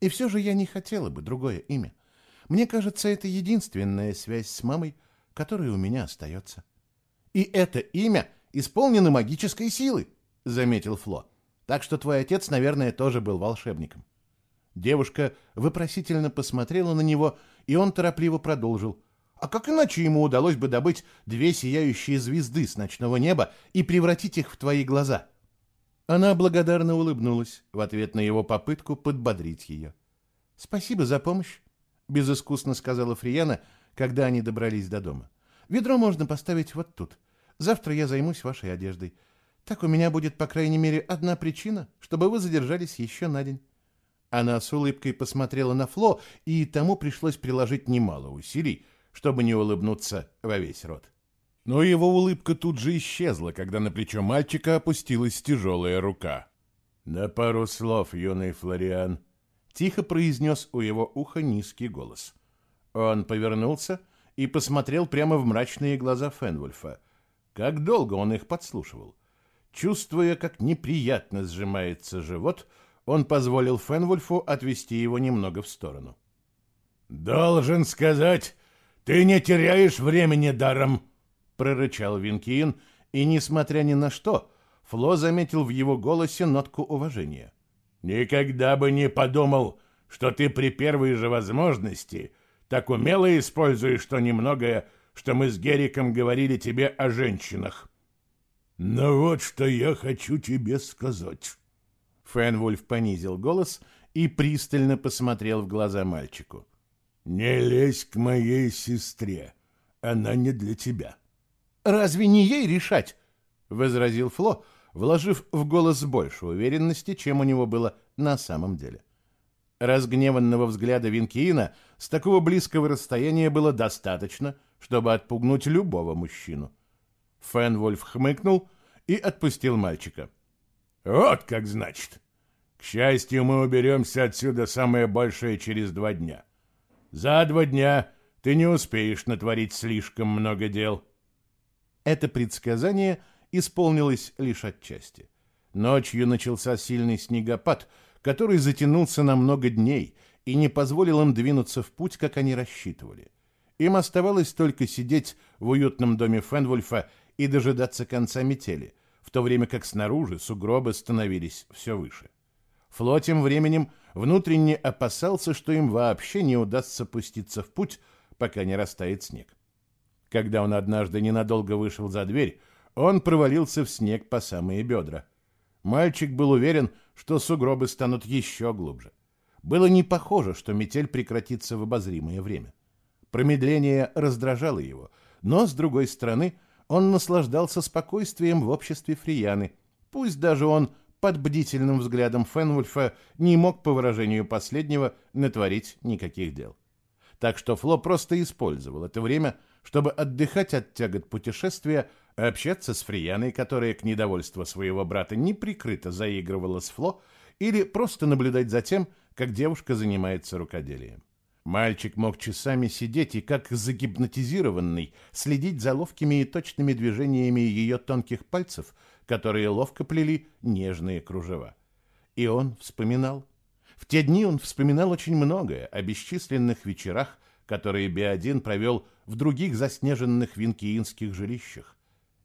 И все же я не хотела бы другое имя. Мне кажется, это единственная связь с мамой, которая у меня остается. И это имя исполнено магической силы, заметил Фло. Так что твой отец, наверное, тоже был волшебником. Девушка вопросительно посмотрела на него, и он торопливо продолжил. А как иначе ему удалось бы добыть две сияющие звезды с ночного неба и превратить их в твои глаза? Она благодарно улыбнулась в ответ на его попытку подбодрить ее. «Спасибо за помощь», — безыскусно сказала Фрияна, когда они добрались до дома. «Ведро можно поставить вот тут. Завтра я займусь вашей одеждой. Так у меня будет, по крайней мере, одна причина, чтобы вы задержались еще на день». Она с улыбкой посмотрела на Фло, и тому пришлось приложить немало усилий, чтобы не улыбнуться во весь рот. Но его улыбка тут же исчезла, когда на плечо мальчика опустилась тяжелая рука. «На пару слов, юный Флориан», — тихо произнес у его уха низкий голос. Он повернулся и посмотрел прямо в мрачные глаза Фенвульфа. Как долго он их подслушивал. Чувствуя, как неприятно сжимается живот, он позволил Фенвульфу отвести его немного в сторону. «Должен сказать, «Ты не теряешь времени даром!» — прорычал Винкиин, и, несмотря ни на что, Фло заметил в его голосе нотку уважения. «Никогда бы не подумал, что ты при первой же возможности так умело используешь то немногое, что мы с Гериком говорили тебе о женщинах». «Но вот что я хочу тебе сказать». Фенвульф понизил голос и пристально посмотрел в глаза мальчику. «Не лезь к моей сестре. Она не для тебя». «Разве не ей решать?» — возразил Фло, вложив в голос больше уверенности, чем у него было на самом деле. Разгневанного взгляда Винкиина с такого близкого расстояния было достаточно, чтобы отпугнуть любого мужчину. Фенвольф хмыкнул и отпустил мальчика. «Вот как значит. К счастью, мы уберемся отсюда самое большее через два дня. За два дня ты не успеешь натворить слишком много дел. Это предсказание исполнилось лишь отчасти. Ночью начался сильный снегопад, который затянулся на много дней и не позволил им двинуться в путь, как они рассчитывали. Им оставалось только сидеть в уютном доме Фенвольфа и дожидаться конца метели, в то время как снаружи сугробы становились все выше. Фло тем временем внутренне опасался, что им вообще не удастся пуститься в путь, пока не растает снег. Когда он однажды ненадолго вышел за дверь, он провалился в снег по самые бедра. Мальчик был уверен, что сугробы станут еще глубже. Было не похоже, что метель прекратится в обозримое время. Промедление раздражало его, но, с другой стороны, он наслаждался спокойствием в обществе Фрияны, пусть даже он под бдительным взглядом Фенвульфа не мог, по выражению последнего, натворить никаких дел. Так что Фло просто использовал это время, чтобы отдыхать от тягот путешествия, общаться с Фрияной, которая к недовольству своего брата неприкрыто заигрывала с Фло, или просто наблюдать за тем, как девушка занимается рукоделием. Мальчик мог часами сидеть и, как загипнотизированный, следить за ловкими и точными движениями ее тонких пальцев, которые ловко плели нежные кружева. И он вспоминал. В те дни он вспоминал очень многое о бесчисленных вечерах, которые Биодин провел в других заснеженных винкиинских жилищах.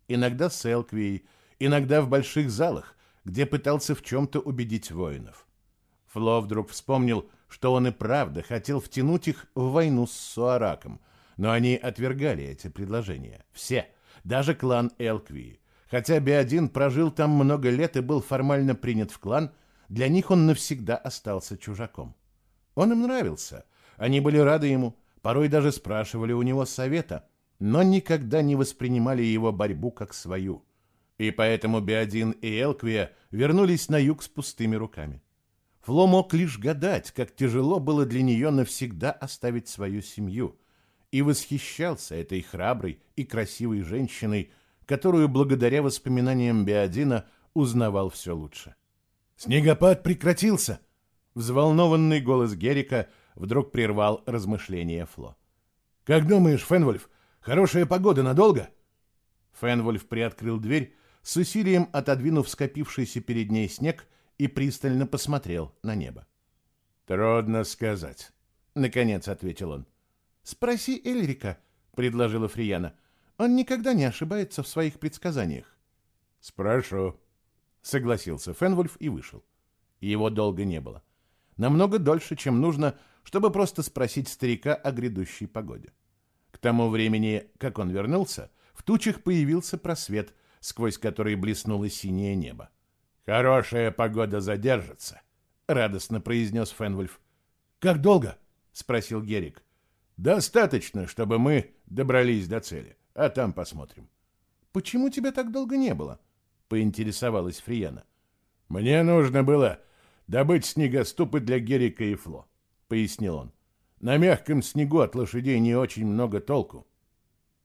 Иногда с Элквией, иногда в больших залах, где пытался в чем-то убедить воинов. Фло вдруг вспомнил, что он и правда хотел втянуть их в войну с Суараком, но они отвергали эти предложения. Все, даже клан Элквии. Хотя Биодин прожил там много лет и был формально принят в клан, для них он навсегда остался чужаком. Он им нравился, они были рады ему, порой даже спрашивали у него совета, но никогда не воспринимали его борьбу как свою. И поэтому Биодин и Элквия вернулись на юг с пустыми руками. Фло мог лишь гадать, как тяжело было для нее навсегда оставить свою семью, и восхищался этой храброй и красивой женщиной, которую благодаря воспоминаниям Биодина узнавал все лучше. «Снегопад прекратился!» Взволнованный голос Герика вдруг прервал размышления Фло. «Как думаешь, Фенвольф, хорошая погода надолго?» Фенвольф приоткрыл дверь, с усилием отодвинув скопившийся перед ней снег и пристально посмотрел на небо. «Трудно сказать», — наконец ответил он. «Спроси Эльрика», — предложила Фрияна. «Он никогда не ошибается в своих предсказаниях». «Спрошу», — согласился Фенвульф и вышел. Его долго не было. Намного дольше, чем нужно, чтобы просто спросить старика о грядущей погоде. К тому времени, как он вернулся, в тучах появился просвет, сквозь который блеснуло синее небо. «Хорошая погода задержится», — радостно произнес Фенвульф. «Как долго?» — спросил Герик. «Достаточно, чтобы мы добрались до цели, а там посмотрим». «Почему тебя так долго не было?» — поинтересовалась Фриена. «Мне нужно было добыть снегоступы для Герика и Фло», — пояснил он. «На мягком снегу от лошадей не очень много толку».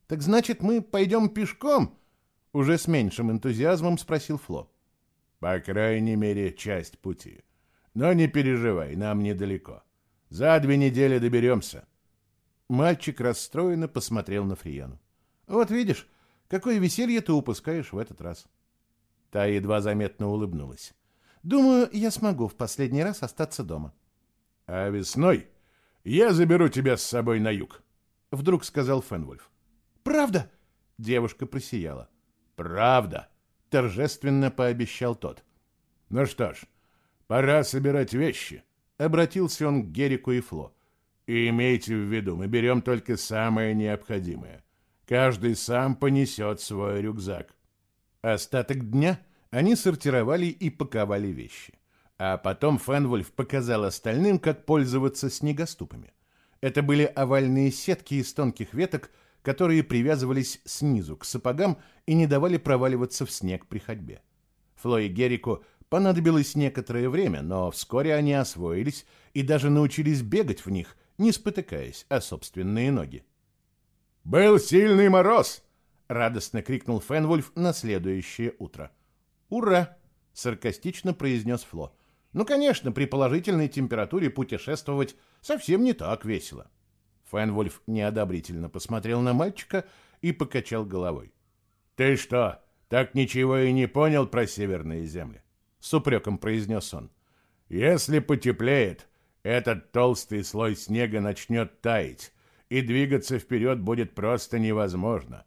«Так значит, мы пойдем пешком?» — уже с меньшим энтузиазмом спросил Фло. По крайней мере, часть пути. Но не переживай, нам недалеко. За две недели доберемся. Мальчик расстроенно посмотрел на Фрияну. Вот видишь, какое веселье ты упускаешь в этот раз. Та едва заметно улыбнулась. Думаю, я смогу в последний раз остаться дома. А весной я заберу тебя с собой на юг, вдруг сказал Фенвольф. Правда? Девушка просияла. Правда торжественно пообещал тот. Ну что ж, пора собирать вещи, обратился он к Герику и Фло. И имейте в виду, мы берем только самое необходимое. Каждый сам понесет свой рюкзак. Остаток дня они сортировали и паковали вещи. А потом Фенвольф показал остальным, как пользоваться снегоступами. Это были овальные сетки из тонких веток, которые привязывались снизу к сапогам и не давали проваливаться в снег при ходьбе. Фло и Герику понадобилось некоторое время, но вскоре они освоились и даже научились бегать в них, не спотыкаясь о собственные ноги. «Был сильный мороз!» — радостно крикнул Фенвульф на следующее утро. «Ура!» — саркастично произнес Фло. «Ну, конечно, при положительной температуре путешествовать совсем не так весело». Фенвольф неодобрительно посмотрел на мальчика и покачал головой. «Ты что, так ничего и не понял про северные земли?» с упреком произнес он. Если потеплеет, этот толстый слой снега начнет таять, и двигаться вперед будет просто невозможно.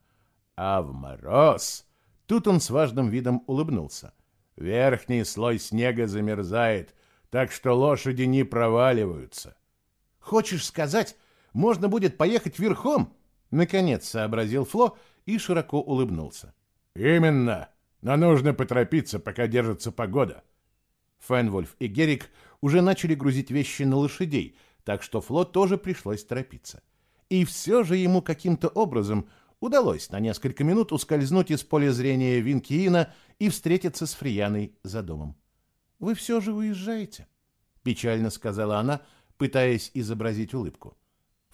А в мороз... Тут он с важным видом улыбнулся. Верхний слой снега замерзает, так что лошади не проваливаются. Хочешь сказать, можно будет поехать верхом? Наконец сообразил Фло и широко улыбнулся. Именно. Но нужно поторопиться, пока держится погода. Фенвольф и Герик уже начали грузить вещи на лошадей, так что Фло тоже пришлось торопиться. И все же ему каким-то образом удалось на несколько минут ускользнуть из поля зрения Винкиина и встретиться с Фрияной за домом. «Вы все же уезжаете?» — печально сказала она, пытаясь изобразить улыбку.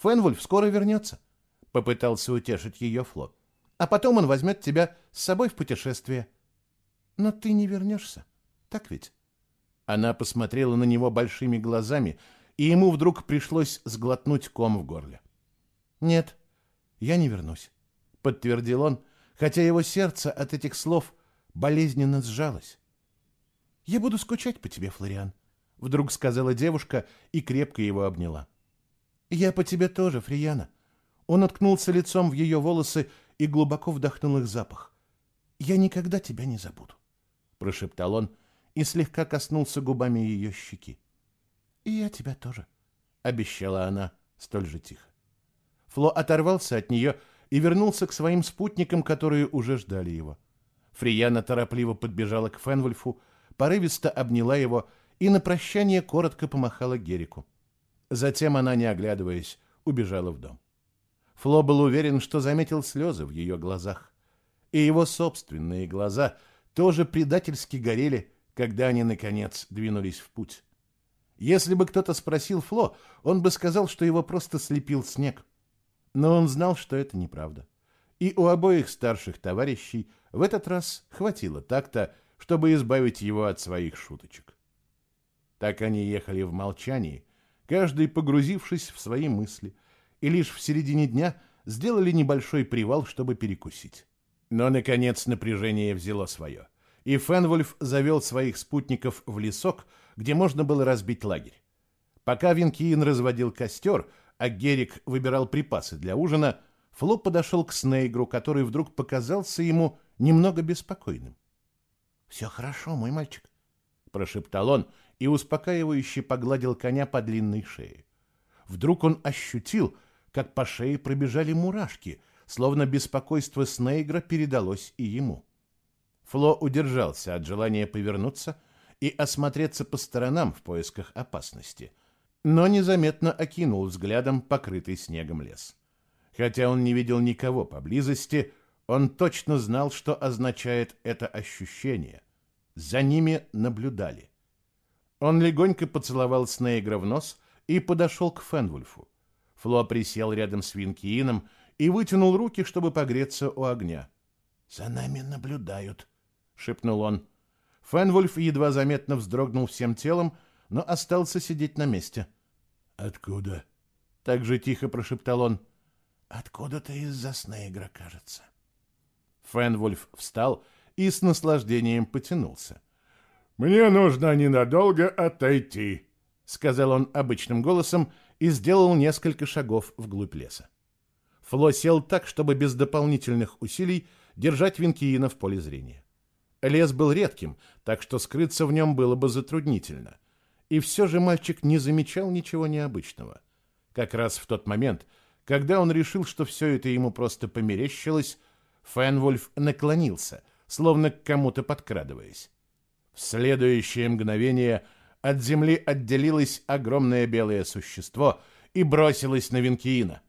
«Фенвульф скоро вернется», — попытался утешить ее Фло. «А потом он возьмет тебя с собой в путешествие». «Но ты не вернешься, так ведь?» Она посмотрела на него большими глазами, и ему вдруг пришлось сглотнуть ком в горле. «Нет, я не вернусь подтвердил он, хотя его сердце от этих слов болезненно сжалось. «Я буду скучать по тебе, Флориан», — вдруг сказала девушка и крепко его обняла. «Я по тебе тоже, Фрияна». Он уткнулся лицом в ее волосы и глубоко вдохнул их запах. «Я никогда тебя не забуду», — прошептал он и слегка коснулся губами ее щеки. «И я тебя тоже», — обещала она столь же тихо. Фло оторвался от нее и вернулся к своим спутникам, которые уже ждали его. Фрияна торопливо подбежала к Фенвольфу, порывисто обняла его и на прощание коротко помахала Герику. Затем она, не оглядываясь, убежала в дом. Фло был уверен, что заметил слезы в ее глазах. И его собственные глаза тоже предательски горели, когда они, наконец, двинулись в путь. Если бы кто-то спросил Фло, он бы сказал, что его просто слепил снег. Но он знал, что это неправда. И у обоих старших товарищей в этот раз хватило так-то, чтобы избавить его от своих шуточек. Так они ехали в молчании, каждый погрузившись в свои мысли, и лишь в середине дня сделали небольшой привал, чтобы перекусить. Но, наконец, напряжение взяло свое, и Фенвольф завел своих спутников в лесок, где можно было разбить лагерь. Пока Винкиин разводил костер, а Герик выбирал припасы для ужина, Фло подошел к Снейгру, который вдруг показался ему немного беспокойным. «Все хорошо, мой мальчик», — прошептал он и успокаивающе погладил коня по длинной шее. Вдруг он ощутил, как по шее пробежали мурашки, словно беспокойство Снейгра передалось и ему. Фло удержался от желания повернуться и осмотреться по сторонам в поисках опасности — но незаметно окинул взглядом покрытый снегом лес. Хотя он не видел никого поблизости, он точно знал, что означает это ощущение. За ними наблюдали. Он легонько поцеловал Снейгра в нос и подошел к Фенвульфу. Фло присел рядом с Винкиином и вытянул руки, чтобы погреться у огня. «За нами наблюдают», — шепнул он. Фенвульф едва заметно вздрогнул всем телом, но остался сидеть на месте. «Откуда?» — так же тихо прошептал он. «Откуда-то из-за Снейгра, кажется». Фенвольф встал и с наслаждением потянулся. «Мне нужно ненадолго отойти», — сказал он обычным голосом и сделал несколько шагов вглубь леса. Фло сел так, чтобы без дополнительных усилий держать Винкиина в поле зрения. Лес был редким, так что скрыться в нем было бы затруднительно. И все же мальчик не замечал ничего необычного. Как раз в тот момент, когда он решил, что все это ему просто померещилось, Фенвольф наклонился, словно к кому-то подкрадываясь. В следующее мгновение от земли отделилось огромное белое существо и бросилось на Винкиина.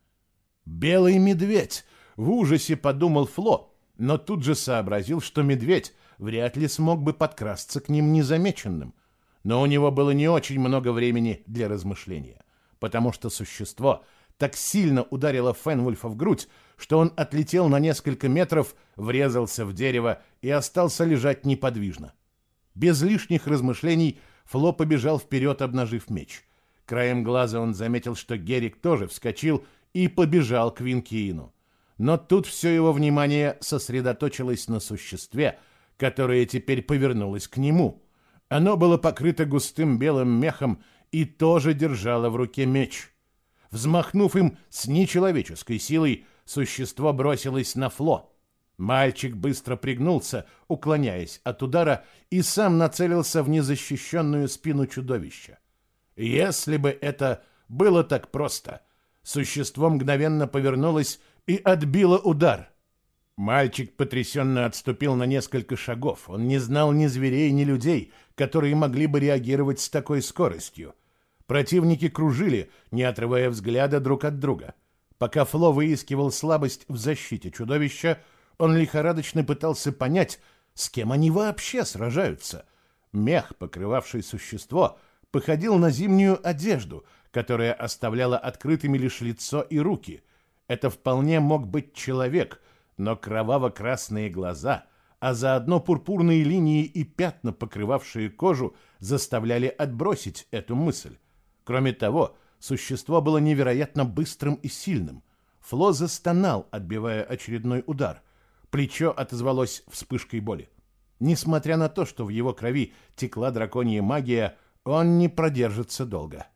«Белый медведь!» — в ужасе подумал Фло, но тут же сообразил, что медведь вряд ли смог бы подкрасться к ним незамеченным — но у него было не очень много времени для размышления, потому что существо так сильно ударило Фенвульфа в грудь, что он отлетел на несколько метров, врезался в дерево и остался лежать неподвижно. Без лишних размышлений Фло побежал вперед, обнажив меч. Краем глаза он заметил, что Герик тоже вскочил и побежал к Винкиину. Но тут все его внимание сосредоточилось на существе, которое теперь повернулось к нему — Оно было покрыто густым белым мехом и тоже держало в руке меч. Взмахнув им с нечеловеческой силой, существо бросилось на Фло. Мальчик быстро пригнулся, уклоняясь от удара, и сам нацелился в незащищенную спину чудовища. Если бы это было так просто, существо мгновенно повернулось и отбило удар. Мальчик потрясенно отступил на несколько шагов. Он не знал ни зверей, ни людей, которые могли бы реагировать с такой скоростью. Противники кружили, не отрывая взгляда друг от друга. Пока Фло выискивал слабость в защите чудовища, он лихорадочно пытался понять, с кем они вообще сражаются. Мех, покрывавший существо, походил на зимнюю одежду, которая оставляла открытыми лишь лицо и руки. Это вполне мог быть человек, но кроваво-красные глаза, а заодно пурпурные линии и пятна, покрывавшие кожу, заставляли отбросить эту мысль. Кроме того, существо было невероятно быстрым и сильным. Фло застонал, отбивая очередной удар. Плечо отозвалось вспышкой боли. Несмотря на то, что в его крови текла драконья магия, он не продержится долго.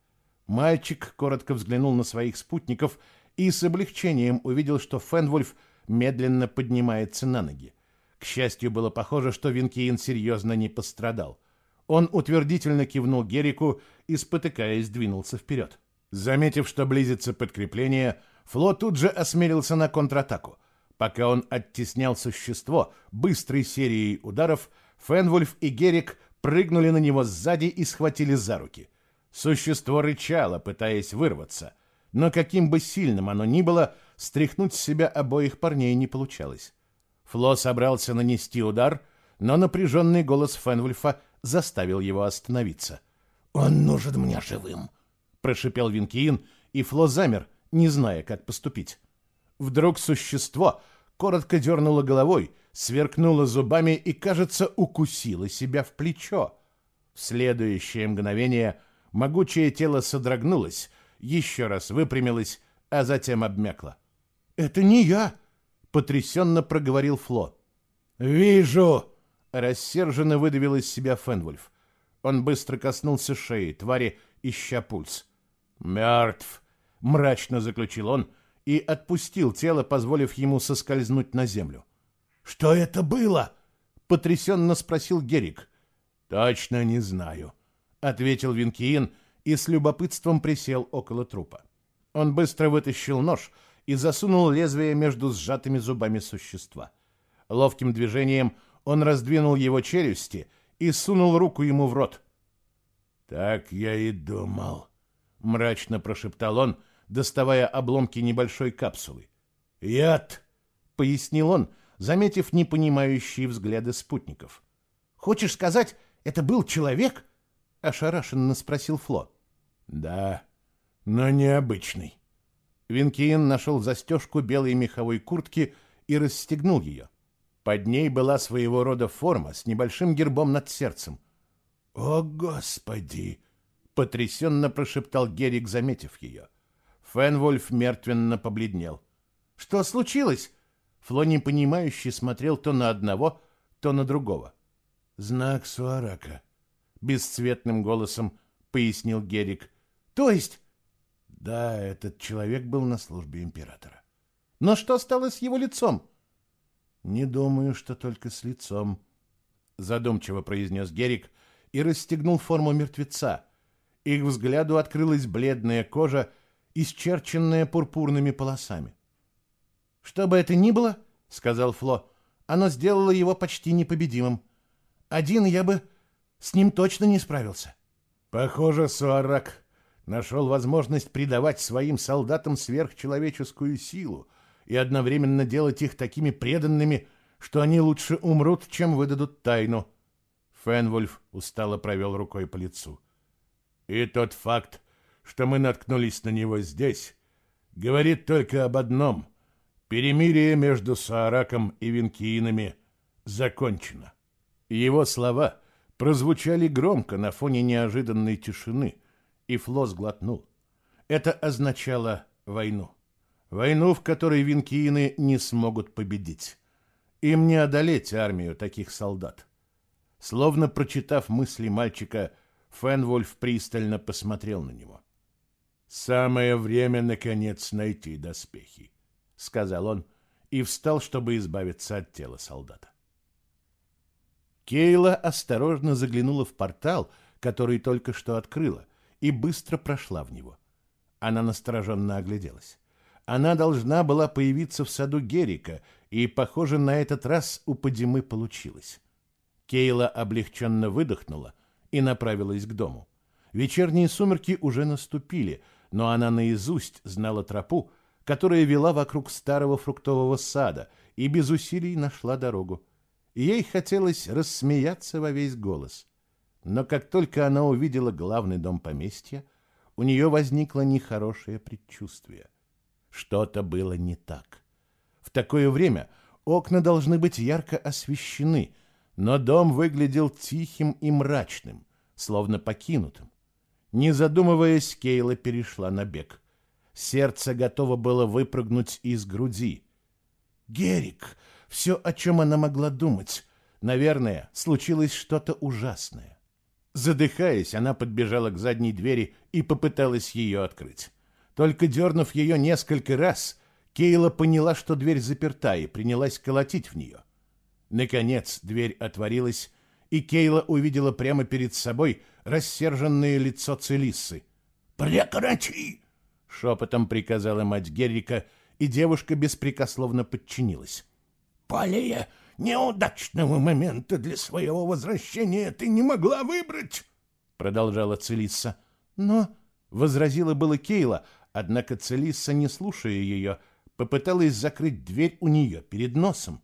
Мальчик коротко взглянул на своих спутников и с облегчением увидел, что Фенвольф медленно поднимается на ноги. К счастью, было похоже, что Винкиин серьезно не пострадал. Он утвердительно кивнул Герику и, спотыкаясь, двинулся вперед. Заметив, что близится подкрепление, Фло тут же осмелился на контратаку. Пока он оттеснял существо быстрой серией ударов, Фенвульф и Герик прыгнули на него сзади и схватили за руки. Существо рычало, пытаясь вырваться, но каким бы сильным оно ни было, стряхнуть с себя обоих парней не получалось. Фло собрался нанести удар, но напряженный голос Фенвульфа заставил его остановиться. «Он нужен мне живым», — прошипел Винкиин, и Фло замер, не зная, как поступить. Вдруг существо коротко дернуло головой, сверкнуло зубами и, кажется, укусило себя в плечо. В следующее мгновение могучее тело содрогнулось, еще раз выпрямилось, а затем обмякло. «Это не я!» — потрясенно проговорил Фло. «Вижу!» Рассерженно выдавил из себя Фенвульф. Он быстро коснулся шеи твари, ища пульс. «Мертв!» — мрачно заключил он и отпустил тело, позволив ему соскользнуть на землю. «Что это было?» — потрясенно спросил Герик. «Точно не знаю», — ответил Винкиин и с любопытством присел около трупа. Он быстро вытащил нож и засунул лезвие между сжатыми зубами существа. Ловким движением — он раздвинул его челюсти и сунул руку ему в рот. «Так я и думал», — мрачно прошептал он, доставая обломки небольшой капсулы. «Яд!» — пояснил он, заметив непонимающие взгляды спутников. «Хочешь сказать, это был человек?» — ошарашенно спросил Фло. «Да, но необычный». Винкиин нашел застежку белой меховой куртки и расстегнул ее. Под ней была своего рода форма с небольшим гербом над сердцем. «О, Господи!» — потрясенно прошептал Герик, заметив ее. Фенвольф мертвенно побледнел. «Что случилось?» Фло непонимающе смотрел то на одного, то на другого. «Знак Суарака», — бесцветным голосом пояснил Герик. «То есть?» «Да, этот человек был на службе императора». «Но что стало с его лицом?» «Не думаю, что только с лицом», — задумчиво произнес Герик и расстегнул форму мертвеца. Их взгляду открылась бледная кожа, исчерченная пурпурными полосами. «Что бы это ни было, — сказал Фло, — оно сделало его почти непобедимым. Один я бы с ним точно не справился». Похоже, Суарак нашел возможность придавать своим солдатам сверхчеловеческую силу — и одновременно делать их такими преданными, что они лучше умрут, чем выдадут тайну. Фенвульф устало провел рукой по лицу. И тот факт, что мы наткнулись на него здесь, говорит только об одном. Перемирие между Саараком и Винкиинами закончено. Его слова прозвучали громко на фоне неожиданной тишины, и Фло сглотнул. Это означало войну. Войну, в которой винкиины не смогут победить. Им не одолеть армию таких солдат. Словно прочитав мысли мальчика, Фенвольф пристально посмотрел на него. «Самое время, наконец, найти доспехи», — сказал он и встал, чтобы избавиться от тела солдата. Кейла осторожно заглянула в портал, который только что открыла, и быстро прошла в него. Она настороженно огляделась. Она должна была появиться в саду Герика, и, похоже, на этот раз у Падимы получилось. Кейла облегченно выдохнула и направилась к дому. Вечерние сумерки уже наступили, но она наизусть знала тропу, которая вела вокруг старого фруктового сада, и без усилий нашла дорогу. Ей хотелось рассмеяться во весь голос. Но как только она увидела главный дом поместья, у нее возникло нехорошее предчувствие. Что-то было не так. В такое время окна должны быть ярко освещены, но дом выглядел тихим и мрачным, словно покинутым. Не задумываясь, Кейла перешла на бег. Сердце готово было выпрыгнуть из груди. Герик! Все, о чем она могла думать. Наверное, случилось что-то ужасное. Задыхаясь, она подбежала к задней двери и попыталась ее открыть. Только дернув ее несколько раз, Кейла поняла, что дверь заперта, и принялась колотить в нее. Наконец дверь отворилась, и Кейла увидела прямо перед собой рассерженное лицо Целиссы. «Прекрати!» — шепотом приказала мать Геррика, и девушка беспрекословно подчинилась. «Более неудачного момента для своего возвращения ты не могла выбрать!» — продолжала Целисса. «Но...» — возразила было Кейла, однако Целисса, не слушая ее, попыталась закрыть дверь у нее перед носом.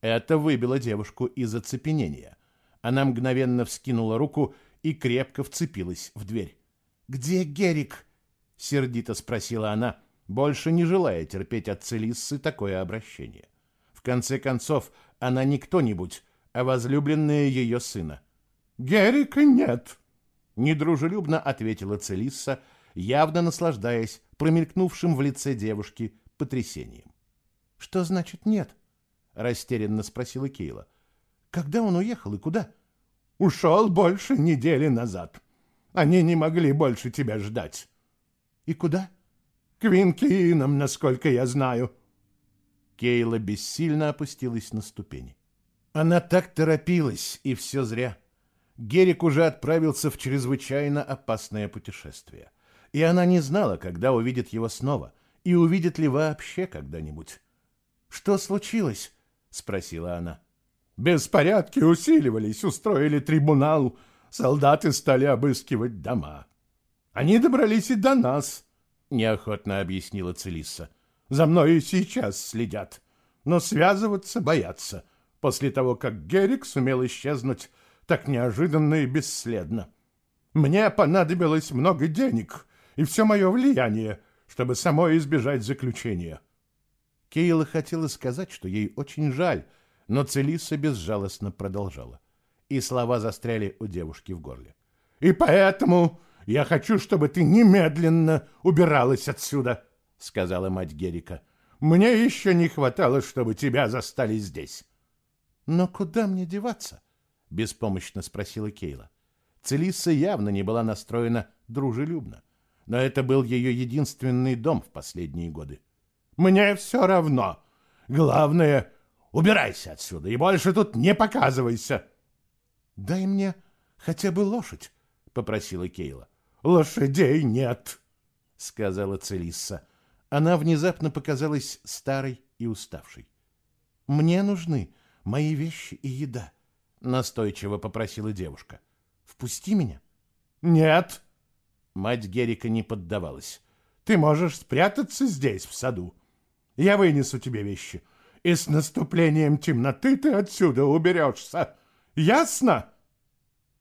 Это выбило девушку из оцепенения. Она мгновенно вскинула руку и крепко вцепилась в дверь. «Где Герик?» — сердито спросила она, больше не желая терпеть от Целиссы такое обращение. В конце концов, она не кто-нибудь, а возлюбленная ее сына. «Герика нет», — недружелюбно ответила Целисса, явно наслаждаясь промелькнувшим в лице девушки потрясением. «Что значит нет?» — растерянно спросила Кейла. «Когда он уехал и куда?» «Ушел больше недели назад. Они не могли больше тебя ждать». «И куда?» «К Винкиинам, насколько я знаю». Кейла бессильно опустилась на ступени. Она так торопилась, и все зря. Герик уже отправился в чрезвычайно опасное путешествие. И она не знала, когда увидит его снова, и увидит ли вообще когда-нибудь. «Что случилось?» — спросила она. «Беспорядки усиливались, устроили трибунал, солдаты стали обыскивать дома. Они добрались и до нас», — неохотно объяснила Целисса. «За мной и сейчас следят, но связываться боятся, после того, как Герик сумел исчезнуть так неожиданно и бесследно. Мне понадобилось много денег и все мое влияние, чтобы самой избежать заключения». Кейла хотела сказать, что ей очень жаль, но Целиса безжалостно продолжала. И слова застряли у девушки в горле. «И поэтому я хочу, чтобы ты немедленно убиралась отсюда», — сказала мать Герика. «Мне еще не хватало, чтобы тебя застали здесь». «Но куда мне деваться?» — беспомощно спросила Кейла. Целиса явно не была настроена дружелюбно, но это был ее единственный дом в последние годы. Мне все равно. Главное, убирайся отсюда и больше тут не показывайся. Дай мне хотя бы лошадь, попросила Кейла. Лошадей нет, сказала Целисса. Она внезапно показалась старой и уставшей. Мне нужны мои вещи и еда, настойчиво попросила девушка. Впусти меня. Нет. Мать Герика не поддавалась. Ты можешь спрятаться здесь, в саду. Я вынесу тебе вещи, и с наступлением темноты ты отсюда уберешься. Ясно?»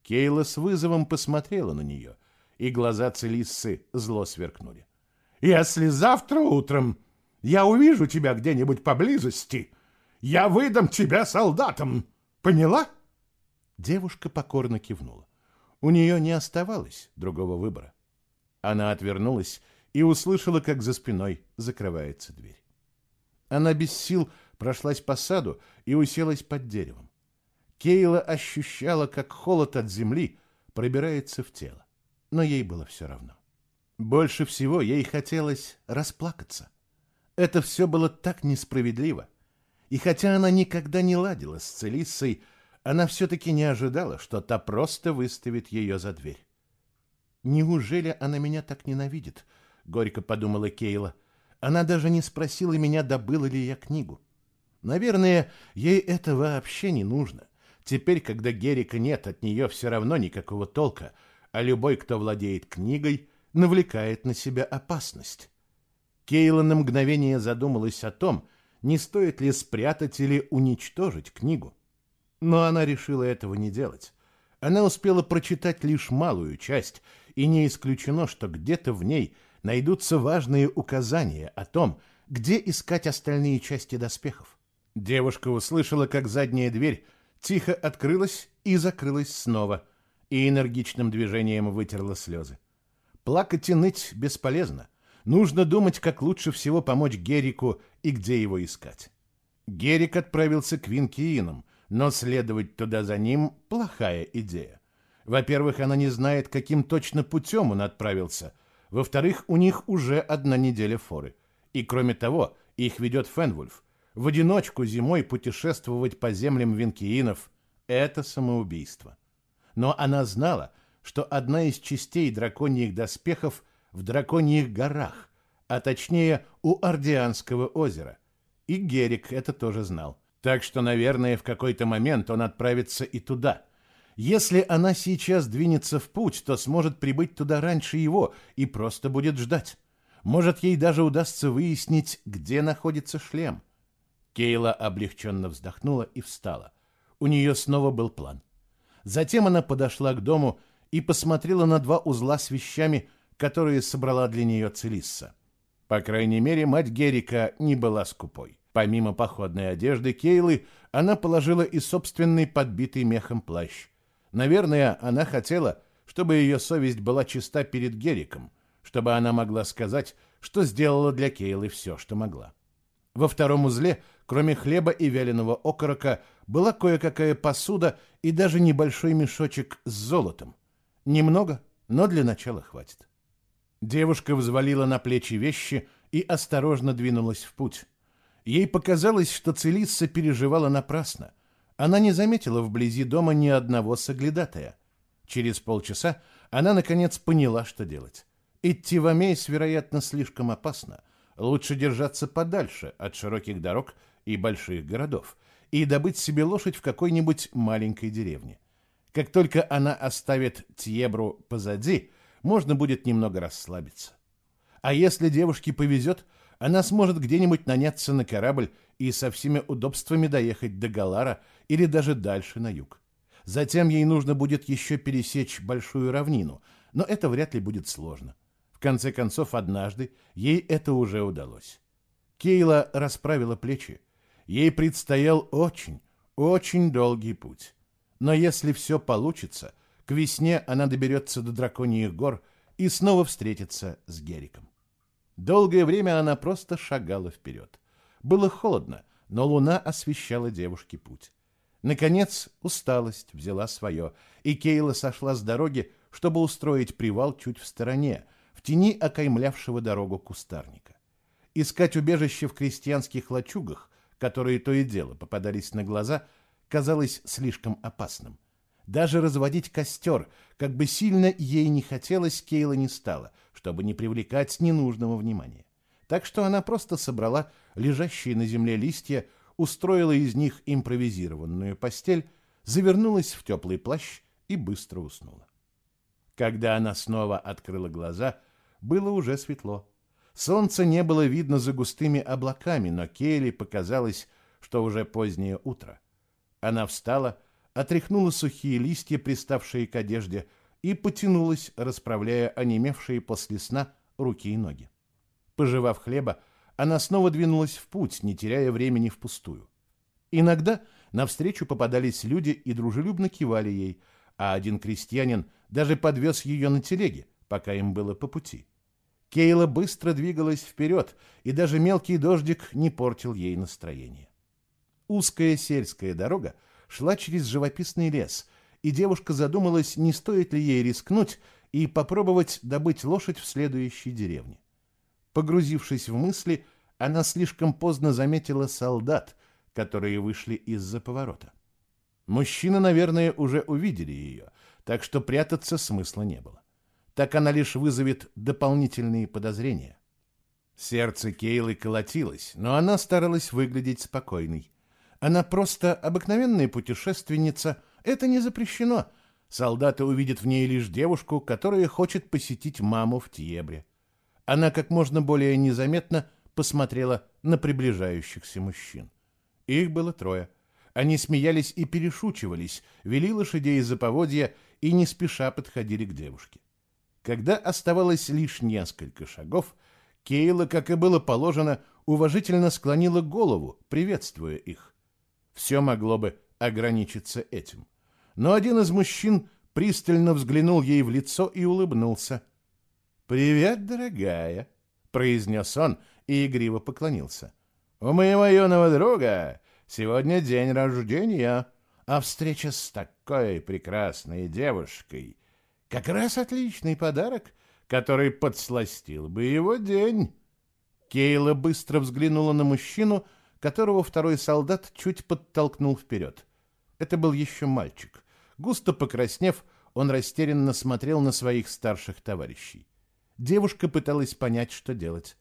Кейла с вызовом посмотрела на нее, и глаза Целиссы зло сверкнули. «Если завтра утром я увижу тебя где-нибудь поблизости, я выдам тебя солдатам. Поняла?» Девушка покорно кивнула. У нее не оставалось другого выбора. Она отвернулась и услышала, как за спиной закрывается дверь. Она без сил прошлась по саду и уселась под деревом. Кейла ощущала, как холод от земли пробирается в тело, но ей было все равно. Больше всего ей хотелось расплакаться. Это все было так несправедливо. И хотя она никогда не ладила с Целиссой, она все-таки не ожидала, что та просто выставит ее за дверь. «Неужели она меня так ненавидит?» — горько подумала Кейла. «Она даже не спросила меня, добыла ли я книгу. Наверное, ей это вообще не нужно. Теперь, когда Герика нет, от нее все равно никакого толка, а любой, кто владеет книгой, навлекает на себя опасность». Кейла на мгновение задумалась о том, не стоит ли спрятать или уничтожить книгу. Но она решила этого не делать. Она успела прочитать лишь малую часть, и не исключено, что где-то в ней найдутся важные указания о том, где искать остальные части доспехов. Девушка услышала, как задняя дверь тихо открылась и закрылась снова, и энергичным движением вытерла слезы. Плакать и ныть бесполезно. Нужно думать, как лучше всего помочь Герику и где его искать. Герик отправился к Винкиинам, но следовать туда за ним – плохая идея. Во-первых, она не знает, каким точно путем он отправился. Во-вторых, у них уже одна неделя форы. И кроме того, их ведет Фенвульф. В одиночку зимой путешествовать по землям Винкиинов – это самоубийство. Но она знала, что одна из частей драконьих доспехов в драконьих горах, а точнее у Ордианского озера. И Герик это тоже знал. Так что, наверное, в какой-то момент он отправится и туда. Если она сейчас двинется в путь, то сможет прибыть туда раньше его и просто будет ждать. Может, ей даже удастся выяснить, где находится шлем. Кейла облегченно вздохнула и встала. У нее снова был план. Затем она подошла к дому и посмотрела на два узла с вещами, которые собрала для нее Целисса. По крайней мере, мать Герика не была скупой. Помимо походной одежды Кейлы, она положила и собственный подбитый мехом плащ. Наверное, она хотела, чтобы ее совесть была чиста перед Гериком, чтобы она могла сказать, что сделала для Кейлы все, что могла. Во втором узле, кроме хлеба и вяленого окорока, была кое-какая посуда и даже небольшой мешочек с золотом. Немного, но для начала хватит. Девушка взвалила на плечи вещи и осторожно двинулась в путь. Ей показалось, что Целисса переживала напрасно. Она не заметила вблизи дома ни одного соглядатая. Через полчаса она, наконец, поняла, что делать. Идти в Амейс, вероятно, слишком опасно. Лучше держаться подальше от широких дорог и больших городов и добыть себе лошадь в какой-нибудь маленькой деревне. Как только она оставит Тьебру позади, можно будет немного расслабиться. А если девушке повезет – она сможет где-нибудь наняться на корабль и со всеми удобствами доехать до Галара или даже дальше на юг. Затем ей нужно будет еще пересечь большую равнину, но это вряд ли будет сложно. В конце концов, однажды ей это уже удалось. Кейла расправила плечи. Ей предстоял очень, очень долгий путь. Но если все получится, к весне она доберется до Драконьих гор и снова встретится с Гериком. Долгое время она просто шагала вперед. Было холодно, но луна освещала девушке путь. Наконец, усталость взяла свое, и Кейла сошла с дороги, чтобы устроить привал чуть в стороне, в тени окаймлявшего дорогу кустарника. Искать убежище в крестьянских лачугах, которые то и дело попадались на глаза, казалось слишком опасным. Даже разводить костер, как бы сильно ей не хотелось, Кейла не стала, чтобы не привлекать ненужного внимания. Так что она просто собрала лежащие на земле листья, устроила из них импровизированную постель, завернулась в теплый плащ и быстро уснула. Когда она снова открыла глаза, было уже светло. Солнца не было видно за густыми облаками, но Кейли показалось, что уже позднее утро. Она встала, отряхнула сухие листья, приставшие к одежде, и потянулась, расправляя онемевшие после сна руки и ноги. Пожевав хлеба, она снова двинулась в путь, не теряя времени впустую. Иногда навстречу попадались люди и дружелюбно кивали ей, а один крестьянин даже подвез ее на телеге, пока им было по пути. Кейла быстро двигалась вперед, и даже мелкий дождик не портил ей настроение. Узкая сельская дорога шла через живописный лес, и девушка задумалась, не стоит ли ей рискнуть и попробовать добыть лошадь в следующей деревне. Погрузившись в мысли, она слишком поздно заметила солдат, которые вышли из-за поворота. Мужчины, наверное, уже увидели ее, так что прятаться смысла не было. Так она лишь вызовет дополнительные подозрения. Сердце Кейлы колотилось, но она старалась выглядеть спокойной. Она просто обыкновенная путешественница, это не запрещено. Солдаты увидят в ней лишь девушку, которая хочет посетить маму в Тьебре. Она как можно более незаметно посмотрела на приближающихся мужчин. Их было трое. Они смеялись и перешучивались, вели лошадей из-за поводья и не спеша подходили к девушке. Когда оставалось лишь несколько шагов, Кейла, как и было положено, уважительно склонила голову, приветствуя их. Все могло бы ограничиться этим. Но один из мужчин пристально взглянул ей в лицо и улыбнулся. «Привет, дорогая», — произнес он и игриво поклонился. «У моего юного друга сегодня день рождения, а встреча с такой прекрасной девушкой — как раз отличный подарок, который подсластил бы его день». Кейла быстро взглянула на мужчину, которого второй солдат чуть подтолкнул вперед. Это был еще мальчик. Густо покраснев, он растерянно смотрел на своих старших товарищей. Девушка пыталась понять, что делать.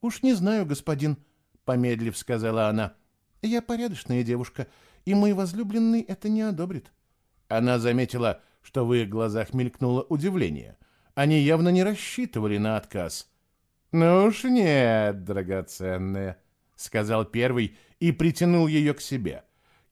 «Уж не знаю, господин», — помедлив сказала она. «Я порядочная девушка, и мой возлюбленный это не одобрит». Она заметила, что в их глазах мелькнуло удивление. Они явно не рассчитывали на отказ. «Ну уж нет, драгоценная», — сказал первый и притянул ее к себе.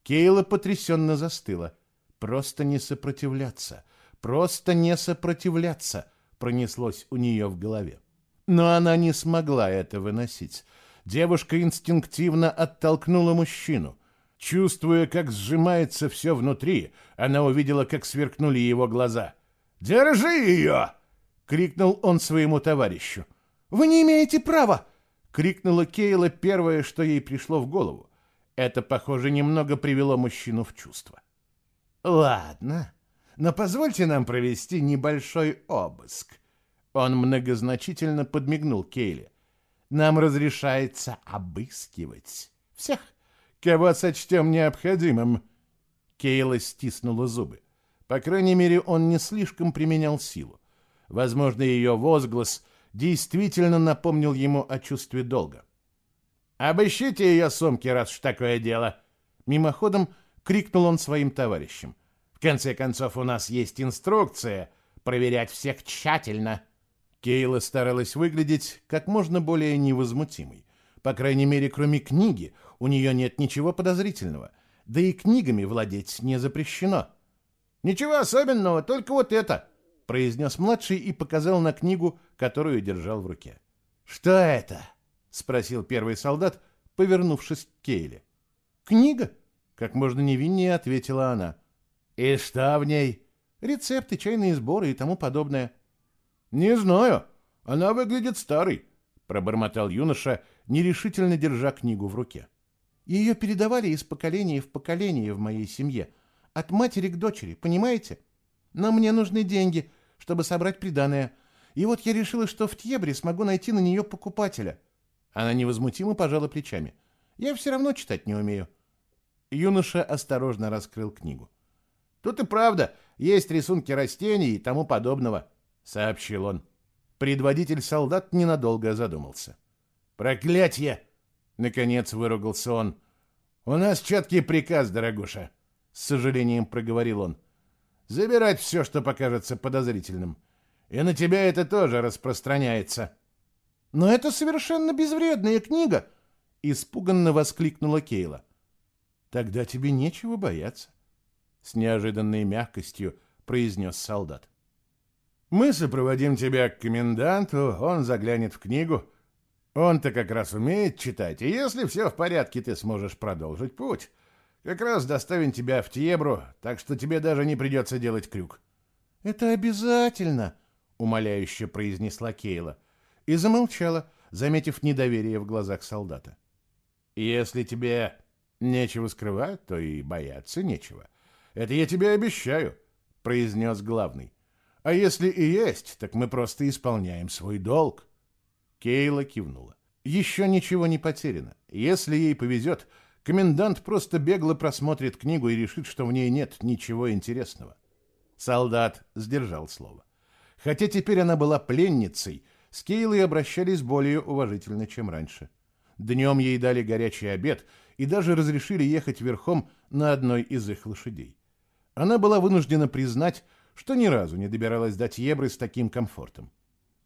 Кейла потрясенно застыла. «Просто не сопротивляться, просто не сопротивляться», — пронеслось у нее в голове. Но она не смогла это выносить. Девушка инстинктивно оттолкнула мужчину. Чувствуя, как сжимается все внутри, она увидела, как сверкнули его глаза. «Держи ее!» — крикнул он своему товарищу. «Вы не имеете права!» — крикнула Кейла первое, что ей пришло в голову. Это, похоже, немного привело мужчину в чувство. «Ладно, но позвольте нам провести небольшой обыск. Он многозначительно подмигнул Кейле. «Нам разрешается обыскивать всех, кого сочтем необходимым». Кейла стиснула зубы. По крайней мере, он не слишком применял силу. Возможно, ее возглас действительно напомнил ему о чувстве долга. «Обыщите ее сумки, раз уж такое дело!» Мимоходом крикнул он своим товарищам. «В конце концов, у нас есть инструкция проверять всех тщательно!» Кейла старалась выглядеть как можно более невозмутимой. По крайней мере, кроме книги, у нее нет ничего подозрительного. Да и книгами владеть не запрещено. «Ничего особенного, только вот это», — произнес младший и показал на книгу, которую держал в руке. «Что это?» — спросил первый солдат, повернувшись к Кейле. «Книга?» — как можно невиннее ответила она. «И что в ней?» «Рецепты, чайные сборы и тому подобное». «Не знаю. Она выглядит старой», — пробормотал юноша, нерешительно держа книгу в руке. «Ее передавали из поколения в поколение в моей семье, от матери к дочери, понимаете? Но мне нужны деньги, чтобы собрать приданое. И вот я решила, что в Тьебре смогу найти на нее покупателя». Она невозмутимо пожала плечами. «Я все равно читать не умею». Юноша осторожно раскрыл книгу. «Тут и правда есть рисунки растений и тому подобного», — сообщил он. Предводитель солдат ненадолго задумался. «Проклятье!» — наконец выругался он. «У нас четкий приказ, дорогуша», — с сожалением проговорил он. «Забирать все, что покажется подозрительным. И на тебя это тоже распространяется». «Но это совершенно безвредная книга!» — испуганно воскликнула Кейла. «Тогда тебе нечего бояться», — с неожиданной мягкостью произнес солдат. Мы сопроводим тебя к коменданту, он заглянет в книгу. Он-то как раз умеет читать, и если все в порядке, ты сможешь продолжить путь. Как раз доставим тебя в Тьебру, так что тебе даже не придется делать крюк». «Это обязательно», — умоляюще произнесла Кейла и замолчала, заметив недоверие в глазах солдата. «Если тебе Нечего скрывать, то и бояться нечего. Это я тебе обещаю, произнес главный. А если и есть, так мы просто исполняем свой долг. Кейла кивнула. Еще ничего не потеряно. Если ей повезет, комендант просто бегло просмотрит книгу и решит, что в ней нет ничего интересного. Солдат сдержал слово. Хотя теперь она была пленницей, с Кейлой обращались более уважительно, чем раньше. Днем ей дали горячий обед и даже разрешили ехать верхом на одной из их лошадей. Она была вынуждена признать, что ни разу не добиралась до Тьебры с таким комфортом.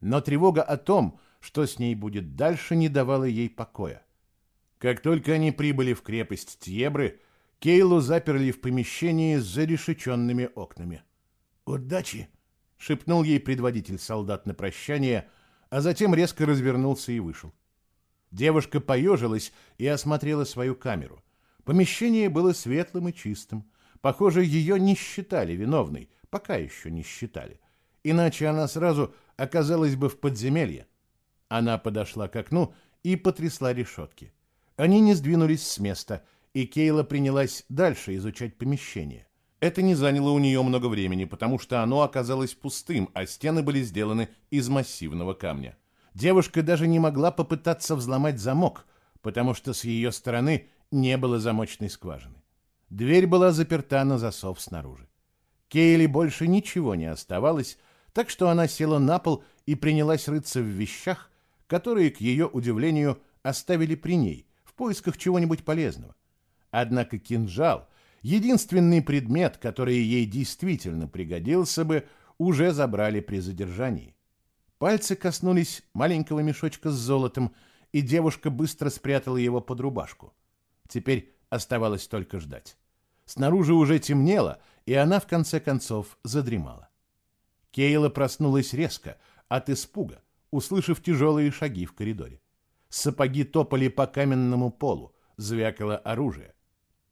Но тревога о том, что с ней будет дальше, не давала ей покоя. Как только они прибыли в крепость Тьебры, Кейлу заперли в помещении с зарешеченными окнами. «Удачи!» — шепнул ей предводитель солдат на прощание, а затем резко развернулся и вышел. Девушка поежилась и осмотрела свою камеру. Помещение было светлым и чистым. Похоже, ее не считали виновной, пока еще не считали. Иначе она сразу оказалась бы в подземелье. Она подошла к окну и потрясла решетки. Они не сдвинулись с места, и Кейла принялась дальше изучать помещение. Это не заняло у нее много времени, потому что оно оказалось пустым, а стены были сделаны из массивного камня. Девушка даже не могла попытаться взломать замок, потому что с ее стороны не было замочной скважины. Дверь была заперта на засов снаружи. Кейли больше ничего не оставалось, так что она села на пол и принялась рыться в вещах, которые, к ее удивлению, оставили при ней, поисках чего-нибудь полезного. Однако кинжал, единственный предмет, который ей действительно пригодился бы, уже забрали при задержании. Пальцы коснулись маленького мешочка с золотом, и девушка быстро спрятала его под рубашку. Теперь оставалось только ждать. Снаружи уже темнело, и она в конце концов задремала. Кейла проснулась резко, от испуга, услышав тяжелые шаги в коридоре. Сапоги топали по каменному полу, звякало оружие.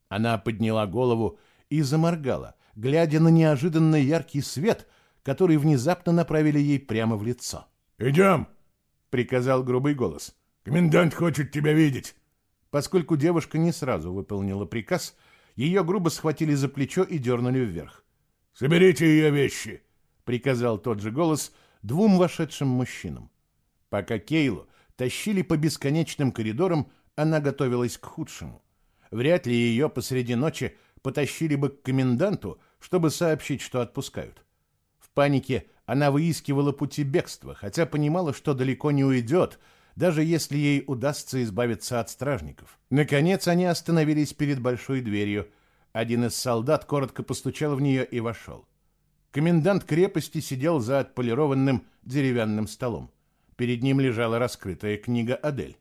Она подняла голову и заморгала, глядя на неожиданно яркий свет, который внезапно направили ей прямо в лицо. «Идем!» — приказал грубый голос. «Комендант хочет тебя видеть!» Поскольку девушка не сразу выполнила приказ, ее грубо схватили за плечо и дернули вверх. «Соберите ее вещи!» — приказал тот же голос двум вошедшим мужчинам. Пока Кейлу тащили по бесконечным коридорам, она готовилась к худшему. Вряд ли ее посреди ночи потащили бы к коменданту, чтобы сообщить, что отпускают. В панике она выискивала пути бегства, хотя понимала, что далеко не уйдет, даже если ей удастся избавиться от стражников. Наконец они остановились перед большой дверью. Один из солдат коротко постучал в нее и вошел. Комендант крепости сидел за отполированным деревянным столом. Перед ним лежала раскрытая книга Адель.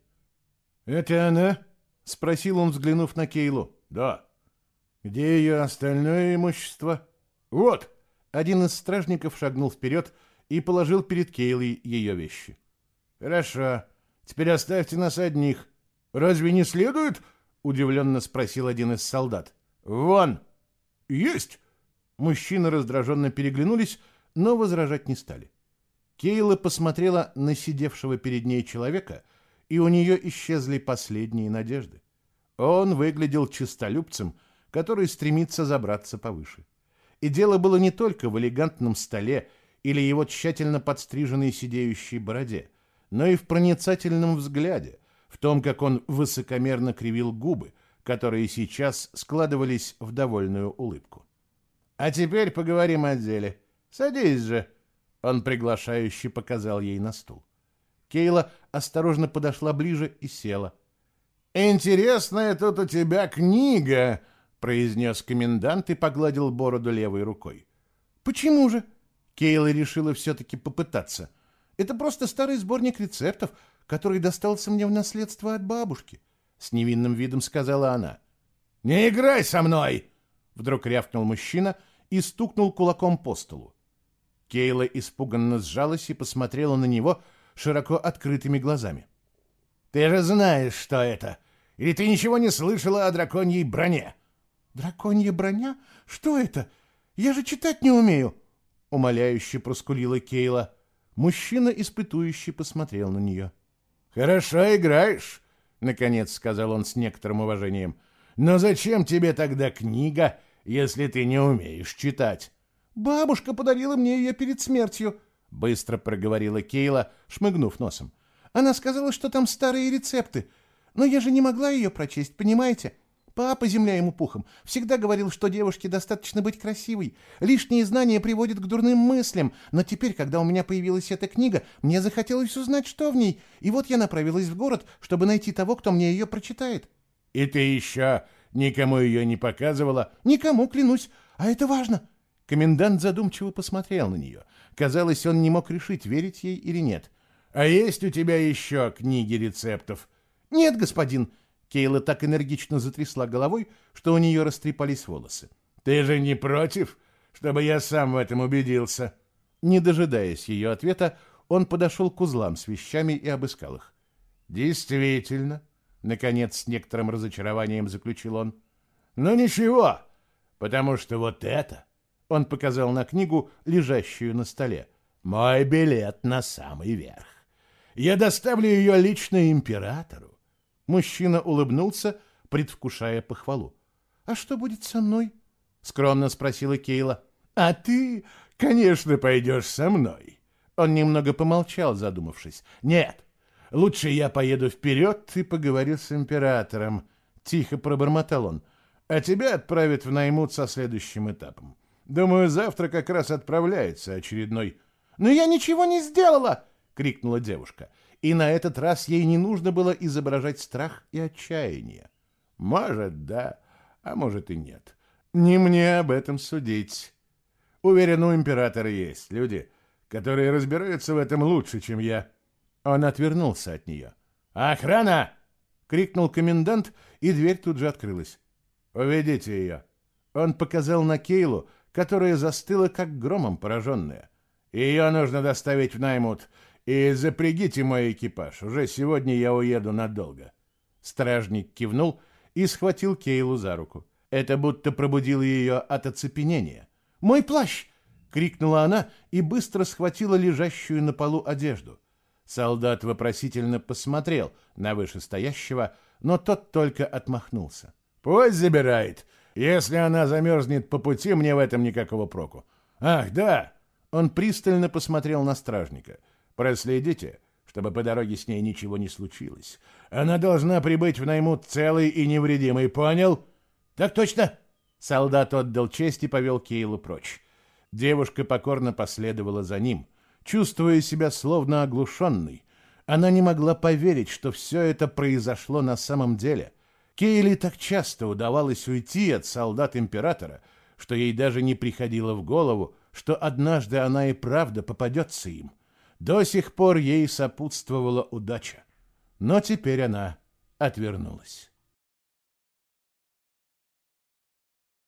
«Это она?» — спросил он, взглянув на Кейлу. «Да». «Где ее остальное имущество?» «Вот!» Один из стражников шагнул вперед и положил перед Кейлой ее вещи. «Хорошо. Теперь оставьте нас одних. Разве не следует?» — удивленно спросил один из солдат. «Вон!» «Есть!» Мужчины раздраженно переглянулись, но возражать не стали. Кейла посмотрела на сидевшего перед ней человека, и у нее исчезли последние надежды. Он выглядел чистолюбцем, который стремится забраться повыше. И дело было не только в элегантном столе или его тщательно подстриженной сидеющей бороде, но и в проницательном взгляде, в том, как он высокомерно кривил губы, которые сейчас складывались в довольную улыбку. «А теперь поговорим о деле. Садись же!» Он приглашающе показал ей на стул. Кейла осторожно подошла ближе и села. «Интересная тут у тебя книга!» — произнес комендант и погладил бороду левой рукой. «Почему же?» Кейла решила все-таки попытаться. «Это просто старый сборник рецептов, который достался мне в наследство от бабушки», — с невинным видом сказала она. «Не играй со мной!» — вдруг рявкнул мужчина и стукнул кулаком по столу. Кейла испуганно сжалась и посмотрела на него широко открытыми глазами. «Ты же знаешь, что это! Или ты ничего не слышала о драконьей броне?» «Драконья броня? Что это? Я же читать не умею!» Умоляюще проскулила Кейла. Мужчина, испытующий, посмотрел на нее. «Хорошо играешь», — наконец сказал он с некоторым уважением. Но зачем тебе тогда книга, если ты не умеешь читать? Бабушка подарила мне ее перед смертью, быстро проговорила Кейла, шмыгнув носом. Она сказала, что там старые рецепты. Но я же не могла ее прочесть, понимаете? Папа, земля ему пухом, всегда говорил, что девушке достаточно быть красивой. Лишние знания приводят к дурным мыслям. Но теперь, когда у меня появилась эта книга, мне захотелось узнать, что в ней. И вот я направилась в город, чтобы найти того, кто мне ее прочитает. И ты еще никому ее не показывала? Никому, клянусь. А это важно. Комендант задумчиво посмотрел на нее. Казалось, он не мог решить, верить ей или нет. «А есть у тебя еще книги рецептов?» «Нет, господин». Кейла так энергично затрясла головой, что у нее растрепались волосы. «Ты же не против, чтобы я сам в этом убедился?» Не дожидаясь ее ответа, он подошел к узлам с вещами и обыскал их. «Действительно», — наконец с некоторым разочарованием заключил он. «Ну ничего, потому что вот это...» Он показал на книгу, лежащую на столе. «Мой билет на самый верх. Я доставлю ее лично императору. Мужчина улыбнулся, предвкушая похвалу. «А что будет со мной?» — скромно спросила Кейла. «А ты, конечно, пойдешь со мной». Он немного помолчал, задумавшись. «Нет, лучше я поеду вперед и поговорю с императором», — тихо пробормотал он. «А тебя отправят в Наймут со следующим этапом. Думаю, завтра как раз отправляется очередной...» «Но я ничего не сделала!» — крикнула девушка. И на этот раз ей не нужно было изображать страх и отчаяние. «Может, да, а может и нет. Не мне об этом судить. Уверен, у императора есть люди, которые разбираются в этом лучше, чем я». Он отвернулся от нее. «Охрана!» — крикнул комендант, и дверь тут же открылась. «Уведите ее». Он показал на Кейлу, которая застыла, как громом пораженная. «Ее нужно доставить в Наймут. И запрягите мой экипаж. Уже сегодня я уеду надолго. Стражник кивнул и схватил Кейлу за руку. Это будто пробудило ее от оцепенения. «Мой плащ!» — крикнула она и быстро схватила лежащую на полу одежду. Солдат вопросительно посмотрел на вышестоящего, но тот только отмахнулся. «Пусть забирает. Если она замерзнет по пути, мне в этом никакого проку. Ах, да!» Он пристально посмотрел на стражника — Проследите, чтобы по дороге с ней ничего не случилось. Она должна прибыть в Наймут целой и невредимой, понял? Так точно. Солдат отдал честь и повел Кейлу прочь. Девушка покорно последовала за ним, чувствуя себя словно оглушенной. Она не могла поверить, что все это произошло на самом деле. Кейли так часто удавалось уйти от солдат императора, что ей даже не приходило в голову, что однажды она и правда попадется им. — до сих пор ей сопутствовала удача, но теперь она отвернулась.